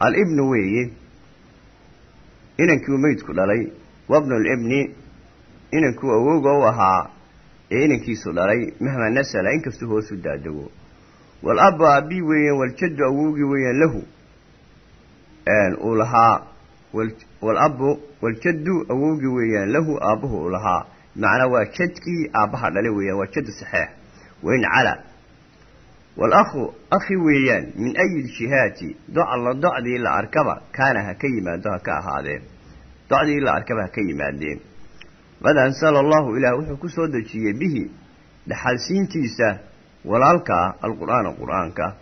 Alibnu weeye inankii uu meydku dhalay. Wabnu libni inankuu awowga u ahaa ee inankiisu dhalay mahma nasala inkastuu hoosu daadego walabu aabii weeyaan waljaddu awowgii weeyaan lahu. Uu lahaa walabu waljaddu awowgii weeyaan lahu aabbuhu uu lahaa macnaa waa jadkii aabbaha dhale weeyaan waa jadu saxeex. Wain cala. Waalakhu akhi weeyaan min ayi ljihaati docalla docdii la arkaba kaana ha ka yimaado ha ka ahaadeen docdii la arkaba ha ka yimaadeen. Qad ansala allahu ilaah wuxuu ku soo dejiyey bihi dhaxalsiintiisa walaalkaa alqur'aana qur'aanka.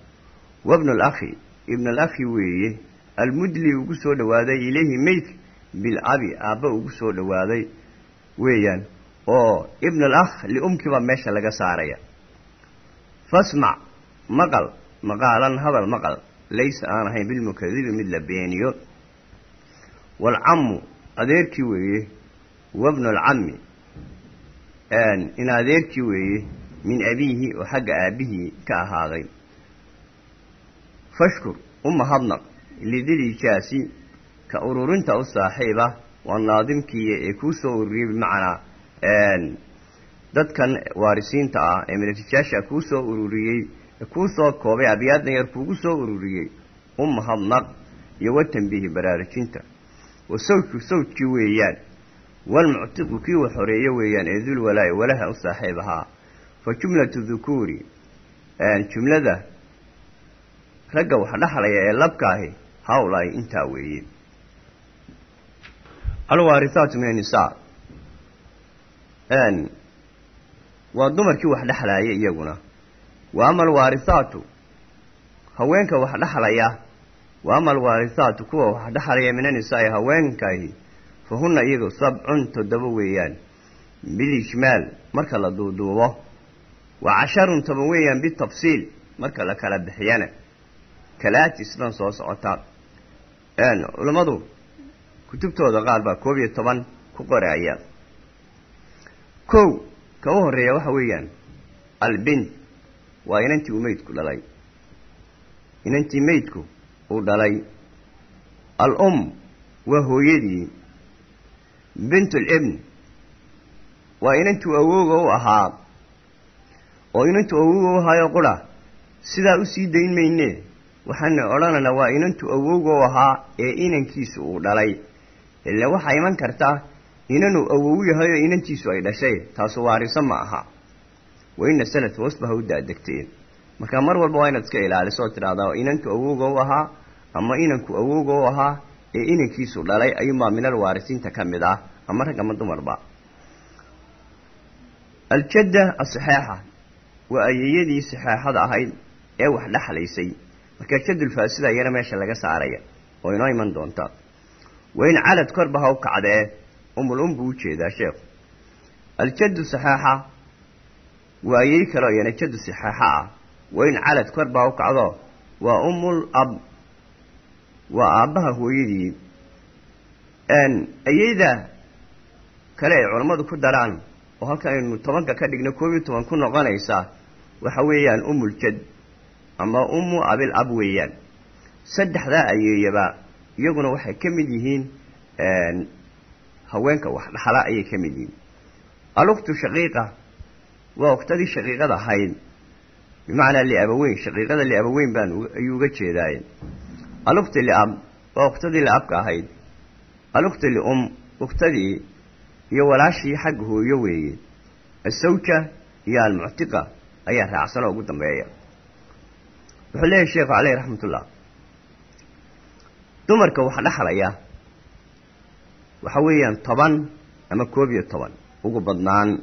Wabnu alakhi ibnu alakhi weeye almudli ugu soo dhowaaday ilayhi meydka bilabi aabba ugu soo dhowaaday weeyaan oo ibn alakh liumkii baa meesha laga saaraya. Fasmac maqal maqaalan hadal maqal laysa aan ahayn bilmukadibi mid la beeniyo. Waalcammu adeerkii weeye wabnu alcammi in adeerkii weeye min abiihi oo xagga aabbihii ka ahaaday. Fashkur u mahadnaq lidilijaasi ka ururinta u saaxiiba waa naadimkiiya ee kuu soo ururiyey bimacnaa dadkan waarisiinta ah ee milatijaasha kuu soo ururiyey kuu soo koobay abiyaadan yar kuugu soo ururiyey u mahadnaq iyo wa tanbiihi baraarujinta. Wa sawjku sawjkii weeyaan walmuctiqu kii wax horeeyo weeyaan ee dul walaha u saaxiib ahaa. Fa jumlatu dukuuri jumlada ragga wax dhexlaya ee labkaahi hawlaay intaa weeye alwaarihaatu min annisaa waa dumarkii wax dhexlaaya iyaguna. Wa ama alwaarihaatu haweenka wax dhexlaya wa ama alwaarihaatu kuwa wax dhexlaya min annisaa'i haweenkaahi fa hunna sabcun toddoba weeyaan. Bilijmaal marka la duuduubo. Wa casharun toban weeyaan bitafsiil marka la kala bixiyana. Kalaati sidan soo socota. Culammadu kutubtooda qaar baa koob iyo toban ku qoraya kow ka u horreeya waxa weeyaan albint waa inantii uu meydku dhalay. Inantii meydku uu dhalay. Al um waa hooyadii. Bintulibn waa inantuu awooga u ahaa. Oo inantuu awooga u ahaayo qura sidaa u sii dayn mayne waxaana odhanaynaa waa inantuu awowga u ahaa ee inankiisu uu dhalay. Ile waxaa iman karta inanuu awow yahay oo inantiisu ay dhashay taasu waariso ma aha. Wa ina sanad hoos ba ha u daadegteen marka mar walba waa inaad iska ilaaliso oo tidhahdaa inantu awowga u ahaa ama inanku awowga u ahaa ee inankiisu dhalay ayuunbaa minal waarisiinta ka mid ah ama rag ama dumarba. Aljadda asaxeexa waa ayeeyadii saxeexada ahayd ee wax dhexlaysay marka jadulfaasida iyana meesha laga saaraya oo inoo iman doonta. Wa calad korba ha u kacdee umul um buu u jeedaa sheekhu aljaddu saxeexa waa ayey kaleo iyana jaddu saxeexa ah. Wa in calad korba ha u kacdo. Waa umul ab waa aabbaha hooyadii. Ayeyda kale ay culammadu ku daraan oo halkan aynu tobanka ka dhigno koob iyo toban ku noqonaysa waxa weeyaan umul jad ama ummu abil ab weeyaan. Saddexdaa ayeeyaba iyaguna waxay ka mid yihiin haweenka wax dhaxla ayay ka mid yihiin. Aluktu shaqiiqa waa uktadii shaqiiqada ahayd bimacnaa liabaweyn shaqiiqada liabaweyn baan ayuu uga jeedaaye alukti liab waa uktadii liabka ahayd. Alukti lium uktadii iyo walaashii xagga hooyo weeye. Asawja iyo almuctiqa ayaa raacsan oo ugu dambeeya. Wuxuu leeyahay sheekhu caleyhi raxmatullah. Dumarka wax dhexlaya waxa weeyaan toban ama koob iyo toban. Ugu badnaan.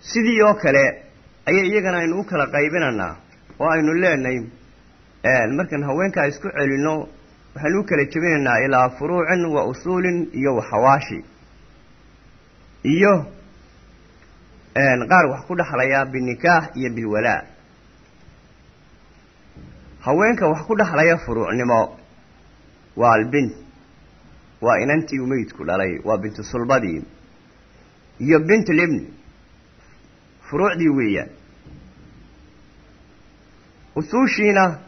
Sidii oo kale ayay iyagana aynu u kala qaybinaynaa oo aynu leenahay markaan haweenkaa isku celinno waxaynu u kala jebinaynaa ilaa furuucin wa usuulin iyo waxawaashi iyo qaar wax ku dhexlaya binikaax iyo bilwalaa. Haweenka wax ku dhexlaya furuucnimo waa albint waa inantii uu meydku dhalay waa bintu sulbadii iyo bintulibn furuucdii weeyaan. Usuushiina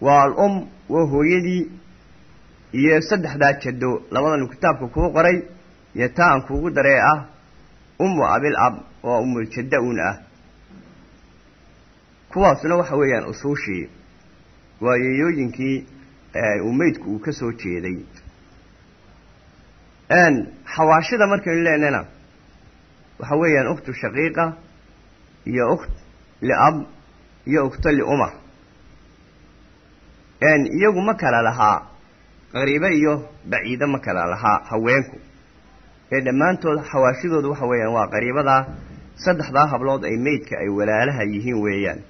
waa al-um waa hooyadii iyo saddexdaa jaddo labadan kitaabka kuu qoray iyo taa aan kuugu daree ah ummu abil ab oo ummul jadda un ah. Kuwaasuna waxa weeyaan usuushii waa yeeyooyinkii uu meydku uu ka soo jeeday. Xawaashida markaynu leenana waxa weeyaan ukhtu shaqiiqa iyo ukht liab iyo ukhto liuma iyagu ma kala lahaa qariibe iyo baciide ma kala lahaa haweenku. Ee dhammaantood xawaashidooda waxa weeyaan waa qariibadaa saddexdaa hablood ay meydka ay walaalaha yihiin weeyaan.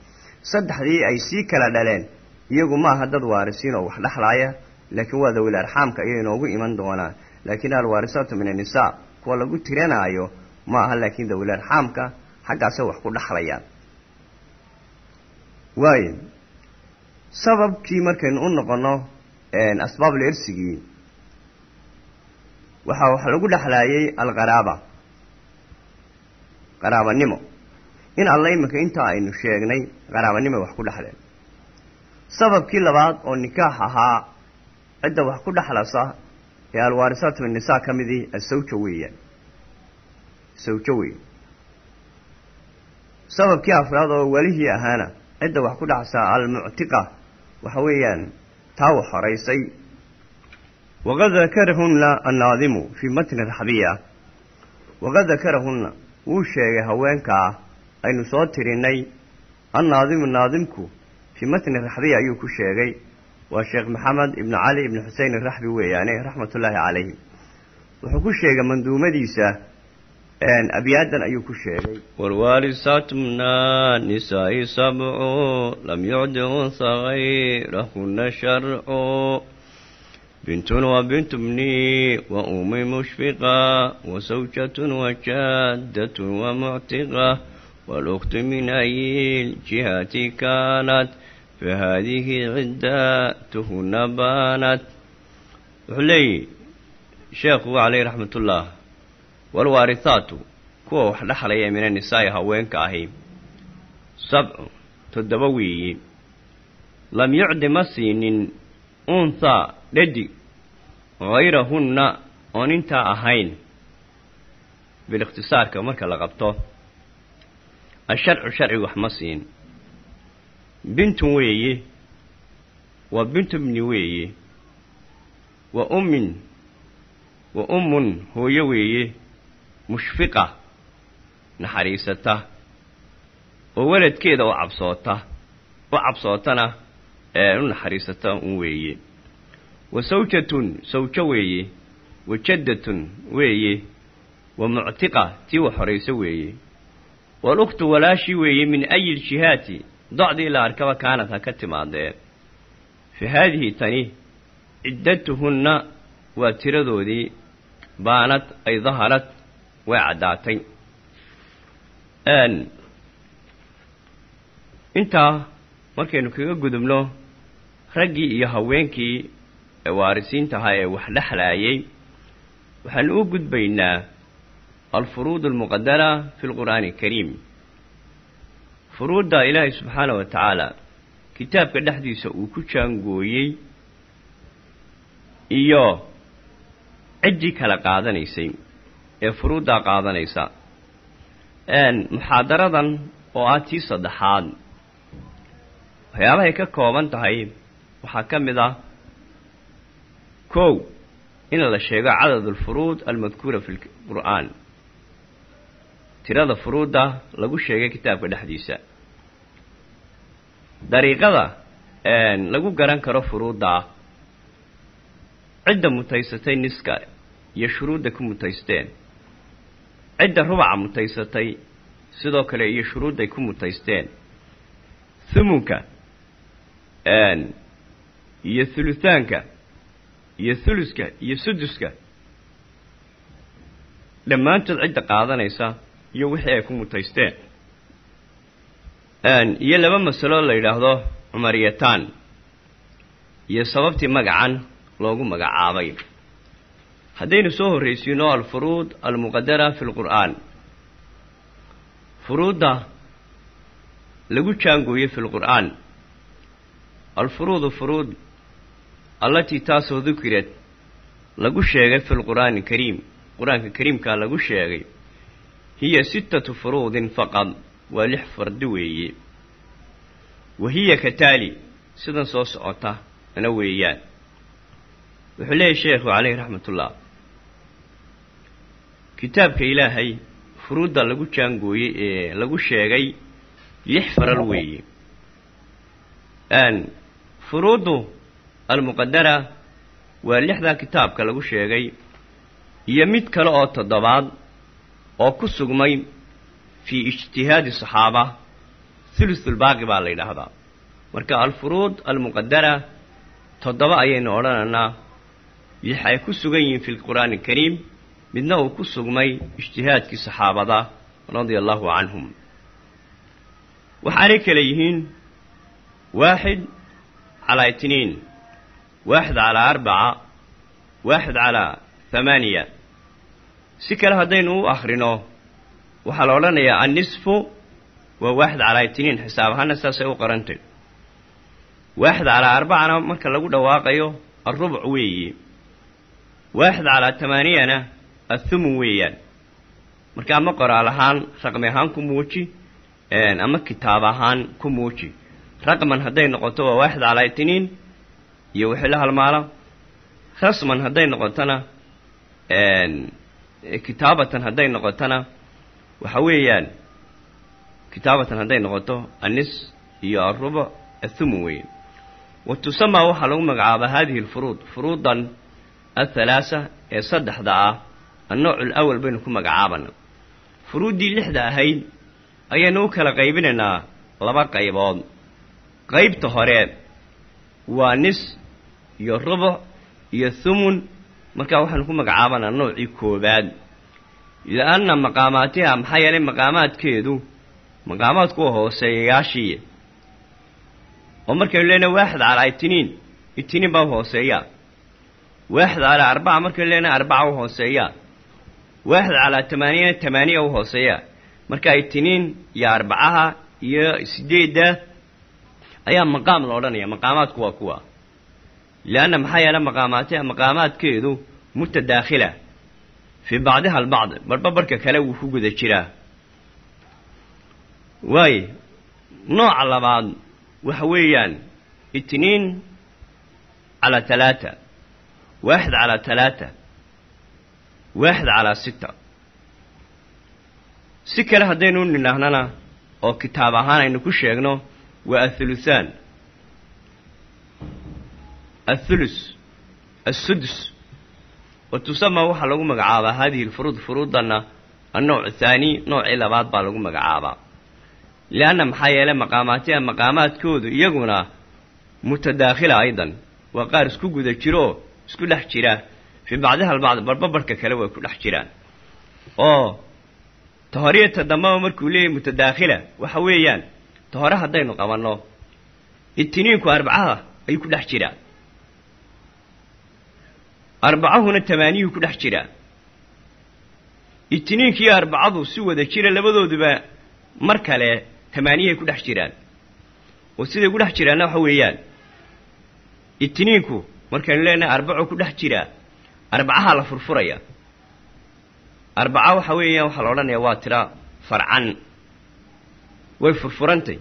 Saddexdii ay sii kala dhaleen iyagu ma aha dad waarisiin oo wax dhexlaaya laakiin waa dawil arxaamka ayay inoogu iman doonaan laakiin alwaarisaatu min annisaa kuwa lagu tiranaayo ma aha laakiin dawil arxaamka xaggaasay wax ku dhexlayaan waayo sababkii markaynu u noqonno asbaabul waxaa wax lagu dhexlaayay alqaraaba. Qaraabanimo in alla iminka intaa aynu sheegnay qaraabanimo wax ku dhexleen sababkii labaad oo nikaax ahaa cidda wax ku dhexlasa ee alwaarisaatu nisaa ka midii asawja weeyaan. Sawjo wey sababkii afraad oo welihii ahaana cidda wax ku dhexsaa almuctiqa waxa weeyaan taa wax horaysay waqad dakarahunna annaadimu fii matni raxbiya waqad dakarahunna wuu sheegay haweenkaa aynu soo tirinay annaadimu naadimku fii matni raxbiya ayuu ku sheegay waa sheekh maxamed ibnu cali ibnu xusein araxbi weeyaane raxmatullaahi calayhi wuxuu ku sheegay manduumadiisa abyaadan ayuu ku sheegay. Warwarisatmna nisaai sabcu lam yucdi unha hayrahuna sharcu bintun wa bintu bni wa umi mushfiqa wa sawjatun wa jaadatun wa muctiqa walukhtu min ayi ljihati fahadihi ciddatuhuna baanat wuxuu leeyihi sheekhu caleyh raxmatullah walwaarihaatu kuwa wax dhexlaya mina nisaa'i haweenka ahi sabcu toddoba weeye lam yucdi ma siinin unthaa dhedig hayrahunna oon intaa ahayn bilikhtisaarka marka la qabto asharcu sharci wax ma siin bintun weeye waa bintu bni weeye wa ummin wa ummun hooyo weeye mushfiqa naxariisata oo weladkeeda u cabsoota u cabsootana ee u naxariisata un weeye wa sawjatun sawjo weeye wa jaddatun weeye wa muctiqa tii wax horayso weeye walukhtu walaashii weeye min ayi ljihaati docdii la arkaba kaanad ha ka timaadee fa haadihi tani ciddatuhunna waa tiradoodii baanad ay daharad way caddaatay intaa markaynu kaga gudubno raggii iyo haweenkii waarisiinta ahaa ee wax dhexlaayay waxaanu u gudbaynaa alfuruud almuqadara fi lqur'aani alkariim furuudda ilaahay subxaana wa tacaala kitaabka dhexdiisa uu ku jaangooyey iyo ciddii kala qaadanaysay ee furuuddaa qaadanaysa. Muxaadaradan oo ah tii saddexaad waxyaabahay ka kooban tahay waxaa ka mid ah kow in la sheego cadad alfuruud almadkuura fi lqur'aan tirada furuudda lagu sheegay kitaabka dhexdiisa dariiqada lagu garan karo furuudda. Cidda mutaysatay niska iyo shuruudda ku mutaysteen. Cidda rubaca mutaysatay sidoo kale iyo shuruudday ku mutaysteen. Thumunka iyo thuluthaanka iyo thuluska iyo suduska. Dhammaantood cidda qaadanaysa iyo wixii ay ku mutaysteen iyo laba masalo la yidhaahdo cumariyataan iyo sababtii magacan loogu magacaabay. Haddaynu soo horraysiino alfuruud almuqadara fi lqur'aan furuudda lagu jaangooyey fi lqur'aan alfuruudu furuud allatii taasoo dukirad lagu sheegay fi lqur'aani alkariim qur'aanka kariimkaa lagu sheegay hiya sittatu furuudin faqad waa lix fardi weeye. Wa hiya kataali sidan soo socota ana weeyaan. Wuxuu leeyahy sheekhu caleyhi raxmatullah kitaabka ilaahay furuudda lagu jaangooyey ee lagu sheegay lix faral weeye. Furuuddu almuqadara waa lixdaa kitaabka lagu sheegay iyo mid kale oo toddobaad oo ku sugmay fii ijtihaadi saxaaba thuluthulbaaqi baa la yidhaahdaa marka alfuruud almuqadara toddoba ayaynu odhanaynaa lix ay ku sugan yihiin fi lqur'aani alkariim midna uu ku sugmay ijtihaadkii saxaabada radia allahu canhum waxaanay kale yihiin waaxid calaa itniin waaxid calaa arbaca waaxid calaa thamaaniya si kale haddaynu u akhrino waxaa la odhanayaa annisfu waa waaxid calaa itniin xisaab ahaana saasay u qorantay waaxid calaa arbacana marka lagu dhawaaqayo alrubuc weeye waaxid calaa tamaaniyana athumun weeyaan. Marka ama qoraal ahaan raqmi ahaan ku muuji ama kitaab ahaan ku muuji. Raqman hadday noqoto waa waaxid calaa itniin iyo wixii la halmaala rasman hadday noqotona kitaabatan hadday noqotona waxa weeyaan kitaabatan hadday noqoto annis iyo alrubuc athumun weeye wa tusamaa waxaa lagu magacaabaa hadihi alfuruud furuudan athalaasa ee saddexda ah annooc alawal baynu ku magacaabana furuuddii lixda ahayd ayaynu u kala qaybinaynaa laba qaybood. Qaybta hore waa nis iyo rubuc iyo thumun markaa waxaanu ku magacaabanaa noocii koobaad li-anna maqaamaatiha maxaa yeelay maqaamaadkeedu maqaamaadku waa hooseeyayaashii oo markaynu leenahay waaxid calaa itniin itniin baa u hooseeyaa waaxid calaa arbaca markaynu leenahay arbaca u hooseeyaa waaxid calaa tamaaniyana tamaaniya u hooseeyaa marka itniin iyo arbacaha iyo sideedda ayaa maqaam la odhanaya maqaamaadku waa kuwa lianna maxaa yeele maqaamaatiha maqaamaadkeedu mutadaakhila fii bacdiha albacd barhba barhka kale wuu ku guda jiraa waaye nooca labaad waxa weeyaan itniin calaa talaata waaxid calaa talaata waaxid calaa sita si kale haddaynu nidhaahnana oo kitaab ahaan aynu ku sheegno waa athuluthaan athulus assudus wa tusama waxaa lagu magacaabaa hadihi lfuruud furuudanna annooc thaani noocii labaad baa lagu magacaabaa lianna maxaa yeelay maqaamaatiha maqaamaadkoodu iyaguna mutadaakhila aydan waa qaar isku guda jiroo isku dhex jira fii bacdiha albacd barhba barhka kale way ku dhex jiraan oo ta horiyo ta dambaba markuu leeyahy mutadaakhila waxa weeyaan ta hore haddaynu qabanno itiniinku arbacada ayuu ku dhex arbacahuna tamaaniyuhu ku dhex jiraa itiniinkiiyo arbacadu si wada jira labadooduba mar kale tamaaniyahay ku dhex jiraan. Oo siday ku dhex jiraanna waxa weeyaan itiniinku markaynu leenahay arbaco ku dhex jiraa arbacaha la furfuraya. Arbaca waxa weeyaan waxaa la odhanayaa waa tira farcan. Way furfurantay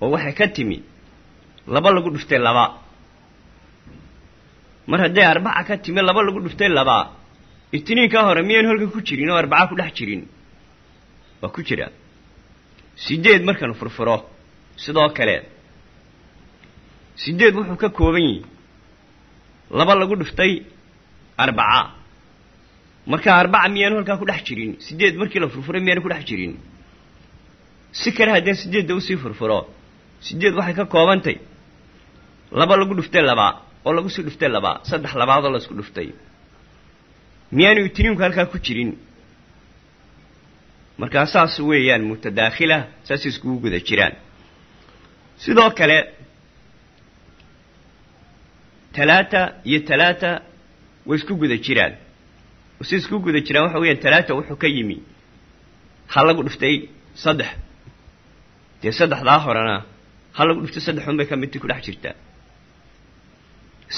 oo waxay ka timi laba lagu dhuftay laba mar hadday arbaca ka timi laba lagu dhuftay laba. Itiniinkaa hore miyaynu halkan ku jirin oo arbaca ku dhex jirin. Waa ku jira. Sideed markaan furfuro. Sidoo kale sideed wuxuu ka kooban yihi laba lagu dhuftay arbaca. Marka arbaca miyaanu halkaa ku dhex jirin. Sideed markii la furfuray miyaanu ku dhex jirin. Si kale haddeen sideedda u sii furfuro. Sideed waxay ka koobantay. Laba lagu dhuftay laba oo lagu sii dhuftay laba saddex labaadoo la isku dhuftay. Miyaanu itiniinku halkaa ku jirin? Markaa saas weeyaan mutadaakhila saasay iskugu guda jiraan. Sidoo kale talaata iyo talaata way isku guda jiraan. Si isku guda jiraan waxa weeyaan talaata wuxuu ka yimi. Ha lagu dhuftay saddex. Dee saddexdaa horena ha lagu dhuftay saddex unbay ka midtii ku dhex jirtaa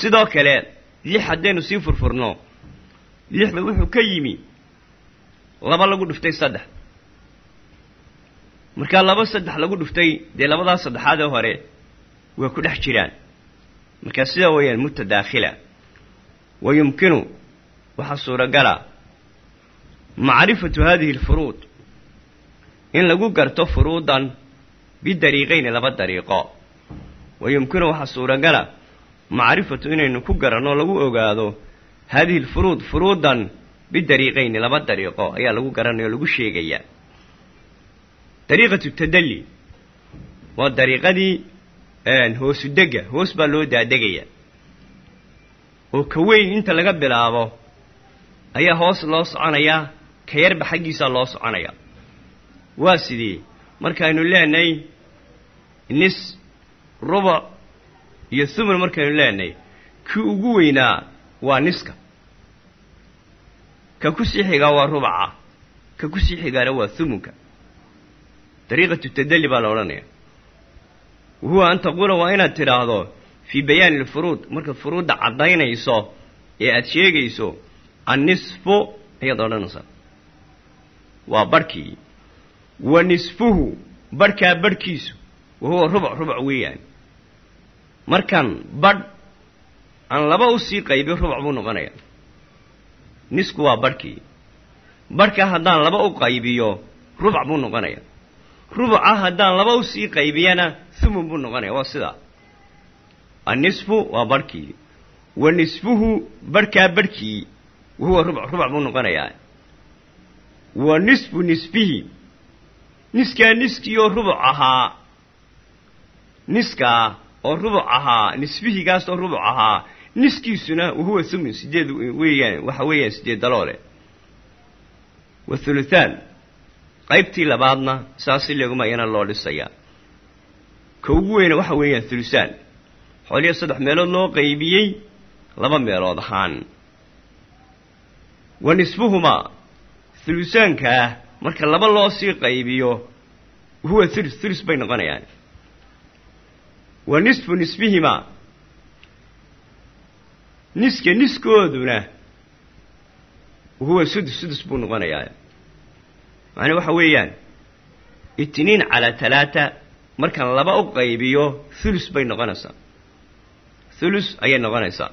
sidoo kale lix haddaynu sii furfurno lixda wuxuu ka yimi laba lagu dhuftay saddex. Markaa laba saddex lagu dhuftay dee labadaas saddexaadee hore waa ku dhex jiraan. Markaa sidaa weeyaan mutadaakhila wa yumkinu waxaa suuragala macrifatu hadihi alfuruud in lagu garto furuudan bidariiqayni laba dariiqo. Wa yumkinu waxaa suuragala macrifatu inaynu ku garanno lagu ogaado hadihi alfuruud furuudan bidariiqayni laba dariiqo ayaa lagu garanaya o lagu sheegayaa dariiqatu tadalli waa dariiqadii hoosu dega hoos baa loo daadegaya. Oo ka weyn inta laga bilaabo ayaa hoos loo soconayaa ka yarba xaggiisaa loo soconayaa waa sidii markaaynu leenahay nis rubuc iyo thumun markaynu leenahay kii ugu weynaa waa niska. Ka ku sii xigaa waa rubaca ka ku sii xigaana waa thumunka dariiqatu tadalli baa la odhanaya wahuwa an taquula waa inaad tidhaahdo fii bayaani alfuruud markaad furuudda caddaynayso ee aad sheegayso annisfu ayaad odhanaysaa. Waa barhkii wa nisfuhu barhkaa barhkiisu wahuwa rubuc rubuc weeyaan markan badh aan laba u sii qaybin rubuc buu noqonayaa nisku waa barhkii barhkaa haddaan laba u qaybiyo rubuc buu noqonayaa rubuca haddaan laba u sii qaybiyana thumun buu noqonaya. Waa sidaa. Annisfu waa barhkii wa nisfuhu barhkaa barhkii wahuwa rubuc rubuc buu noqonayaa. Wa nisfu nisfihi. Niskaa niskii oo rubuc ahaa niskaa oo rubuc ahaa nisfihigaas oo rubuc ahaa niskiisuna wahuwa thumun sideed weeyaan waxa weeyaan sideed daloole. Wa thuluthaan qaybtii labaadna saas si leguma iyana loo dhisayaa. Ka ugu weyna waxa weeyaan thulusaan xooliya saddex meelood loo qaybiyey laba meelood ahaan. Wa nisfuhumaa thulusaankaa marka laba loo sii qaybiyo wahuwa thulus thulus bay noqonayaan wa nisfu nisfihimaa niska niskooduna wahuwa sudus sudus buu noqonayaa macnaa waxa weeyaan itniin calaa talaata markaan laba u qaybiyo thulus bay noqonaysaa thulus ayay noqonaysaa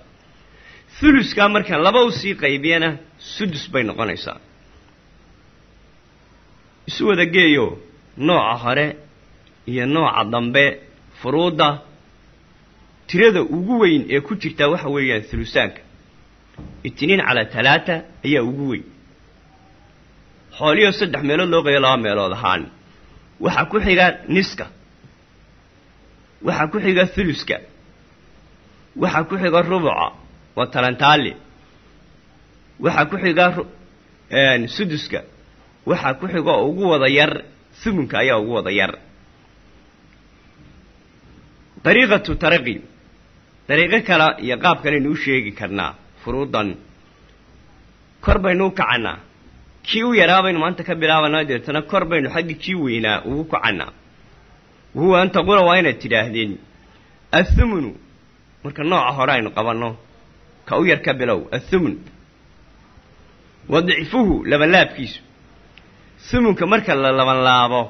thuluskaa markaan laba u sii qaybiyana sudus bay noqonaysaa isu wada geeyo nooca hore iyo nooca dambe furuudda tirada ugu weyn ee ku jirtaa waxa weeyaan thulusaanka. Itniin calaa talaata ayaa ugu weyn. Xooliyo saddex meelood loo qayo laba meelood ahaan. Waxaa ku xiga niska. Waxaa ku xiga thuluska. Waxaa ku xiga rubuca waa talantaali. Waxaa ku xiga suduska. Waxaa ku xiga ugu wada yar thumunka ayaa ugu wada yar dariiqatu taraqi dariiqo kale iyo qaab kaleynu u sheegi karnaa furuudan kor baynu u kacannaa kii u yaraa baynu maanta ka bilaabanaa deetana kor baynu xaggii kii weynaa ugu kacannaa wahuwa an taqula waa inaad tidhaahdeen athumunu marka nooca hore aynu qabanno ka u yar ka bilow athumun wa dicfuhu labanlaabkiisu thumunka marka la labanlaabo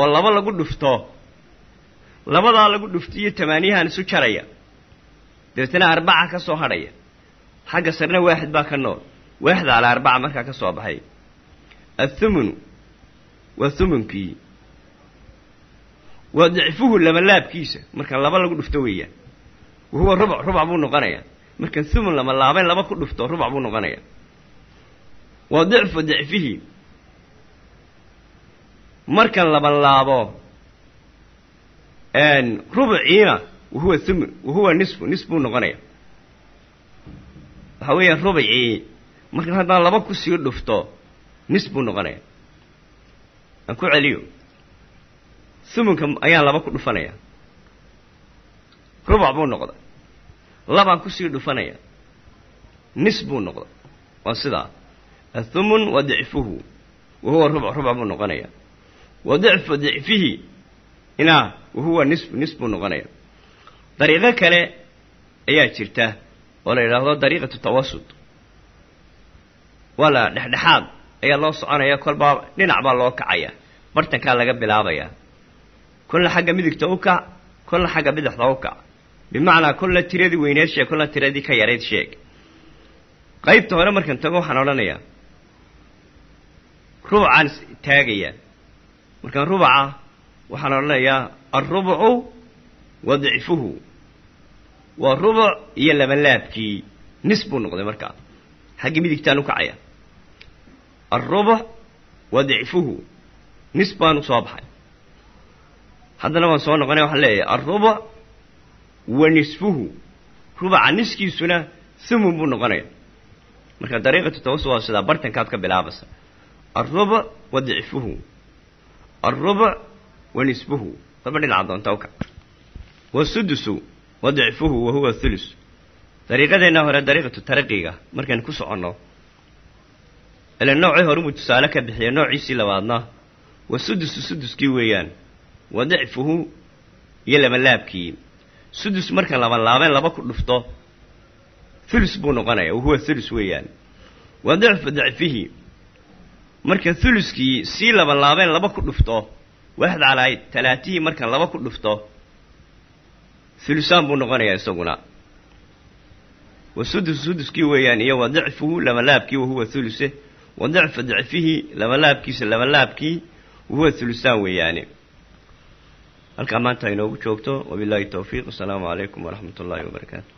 oo laba lagu dhufto labadaa lagu dhuftiyo tamaaniyahan isu jaraya. Dabeetana arbaca ka soo hadhaya. Xagga sarna waaxid baa ka nool. Waaxda ala arbaca markaa ka soo baxay. Athumunu waa thumunkii. Waa dicfuhu labanlaabkiisa marka laba lagu dhufto weeyaan. Wahuwa rubuc rubuc buu noqonayaa markan thumun lama laabayn laba ku dhufto rubuc buu noqonayaa waa dicfu dicfihi markan laban laabo rubuciina wahuwa thumun wahuwa nisfu nis buu noqonaya. Waxa weeya rubicii markan haddaan laba ku sii dhufto nis buu noqonaya. Aan ku celiyo. Thumunka ayaan laba ku dhufanaya. Rubuc buu noqda labaan ku sii dhufanaya. Nis buu noqda waa sidaa. Athumun wa dicfuhu. Wahuwa rubuc buu noqonaya. Wa dicfu wahuwa nisf nis buu noqonaya dariiqo kale ayaa jirta oo la yidhaahdo dariiqatu tawasud waa la dhexdhexaad ayaa loo soconaya kolbaa dhinac baa loo kacaya bartankaa laga bilaabayaa kolna xagga midigta u kac kolna xagga bidixda u kac bimacnaa kolna tiradii weyneed sheeg kolna tiradii ka yarayd sheeg qaybta hore markan tago waxaan odhanayaa rubcaan taagayaa markaan rubaca waxaan odhanayaa alrubcu wa dicfuhu waa rubuc iyo labanlaabkii nis buu noqday markaa xaggii midigtaan u kacaya alrubuc wa dicfuhu nis baan u soo baxay haddana waan soo noqonaya waxaan leeyahay alrubuc wa nisfuhu rubaca niskiisuna thumun buu noqonaya marka dariiqatu tawasul waa sidaa bartankaad ka bilaabaysa alrubuc wa alrubuc wa nisfuhu daba dhinaca doonta u kac wasudusu wa dicfuhu wa huwa thulus dariiqadeenna hore dariiqatu taraqiga markaynu ku soconno ile noocii horubuu tusaale ka bixiya noociisii labaadna wa sudusu suduskii weeyaan wa dicfuhu iyo labalaabkii sudus markaan labanlaabeen laba ku dhufto thulus buu noqonaya wahuwa thulus weeyaan wa dicfu dicfihi marka thuluskii sii labanlaabeen laba ku dhufto waxad calaa talaatihii markaan laba ku dhufto thulusaan buu noqonayaa isaguna. Wa sudus suduskii weeyaan iyo wa dicfuhu labalaabkii wahuwa thuluse. Wa dicfu dicfihi labalaabkiisa labalaabkii wahuwa thulusaan weeyaane. Halkaa maanta inoogu joogto wabilaahi towfiiq wasalaamu calaykum waraxmat ullaahi wabarakaatu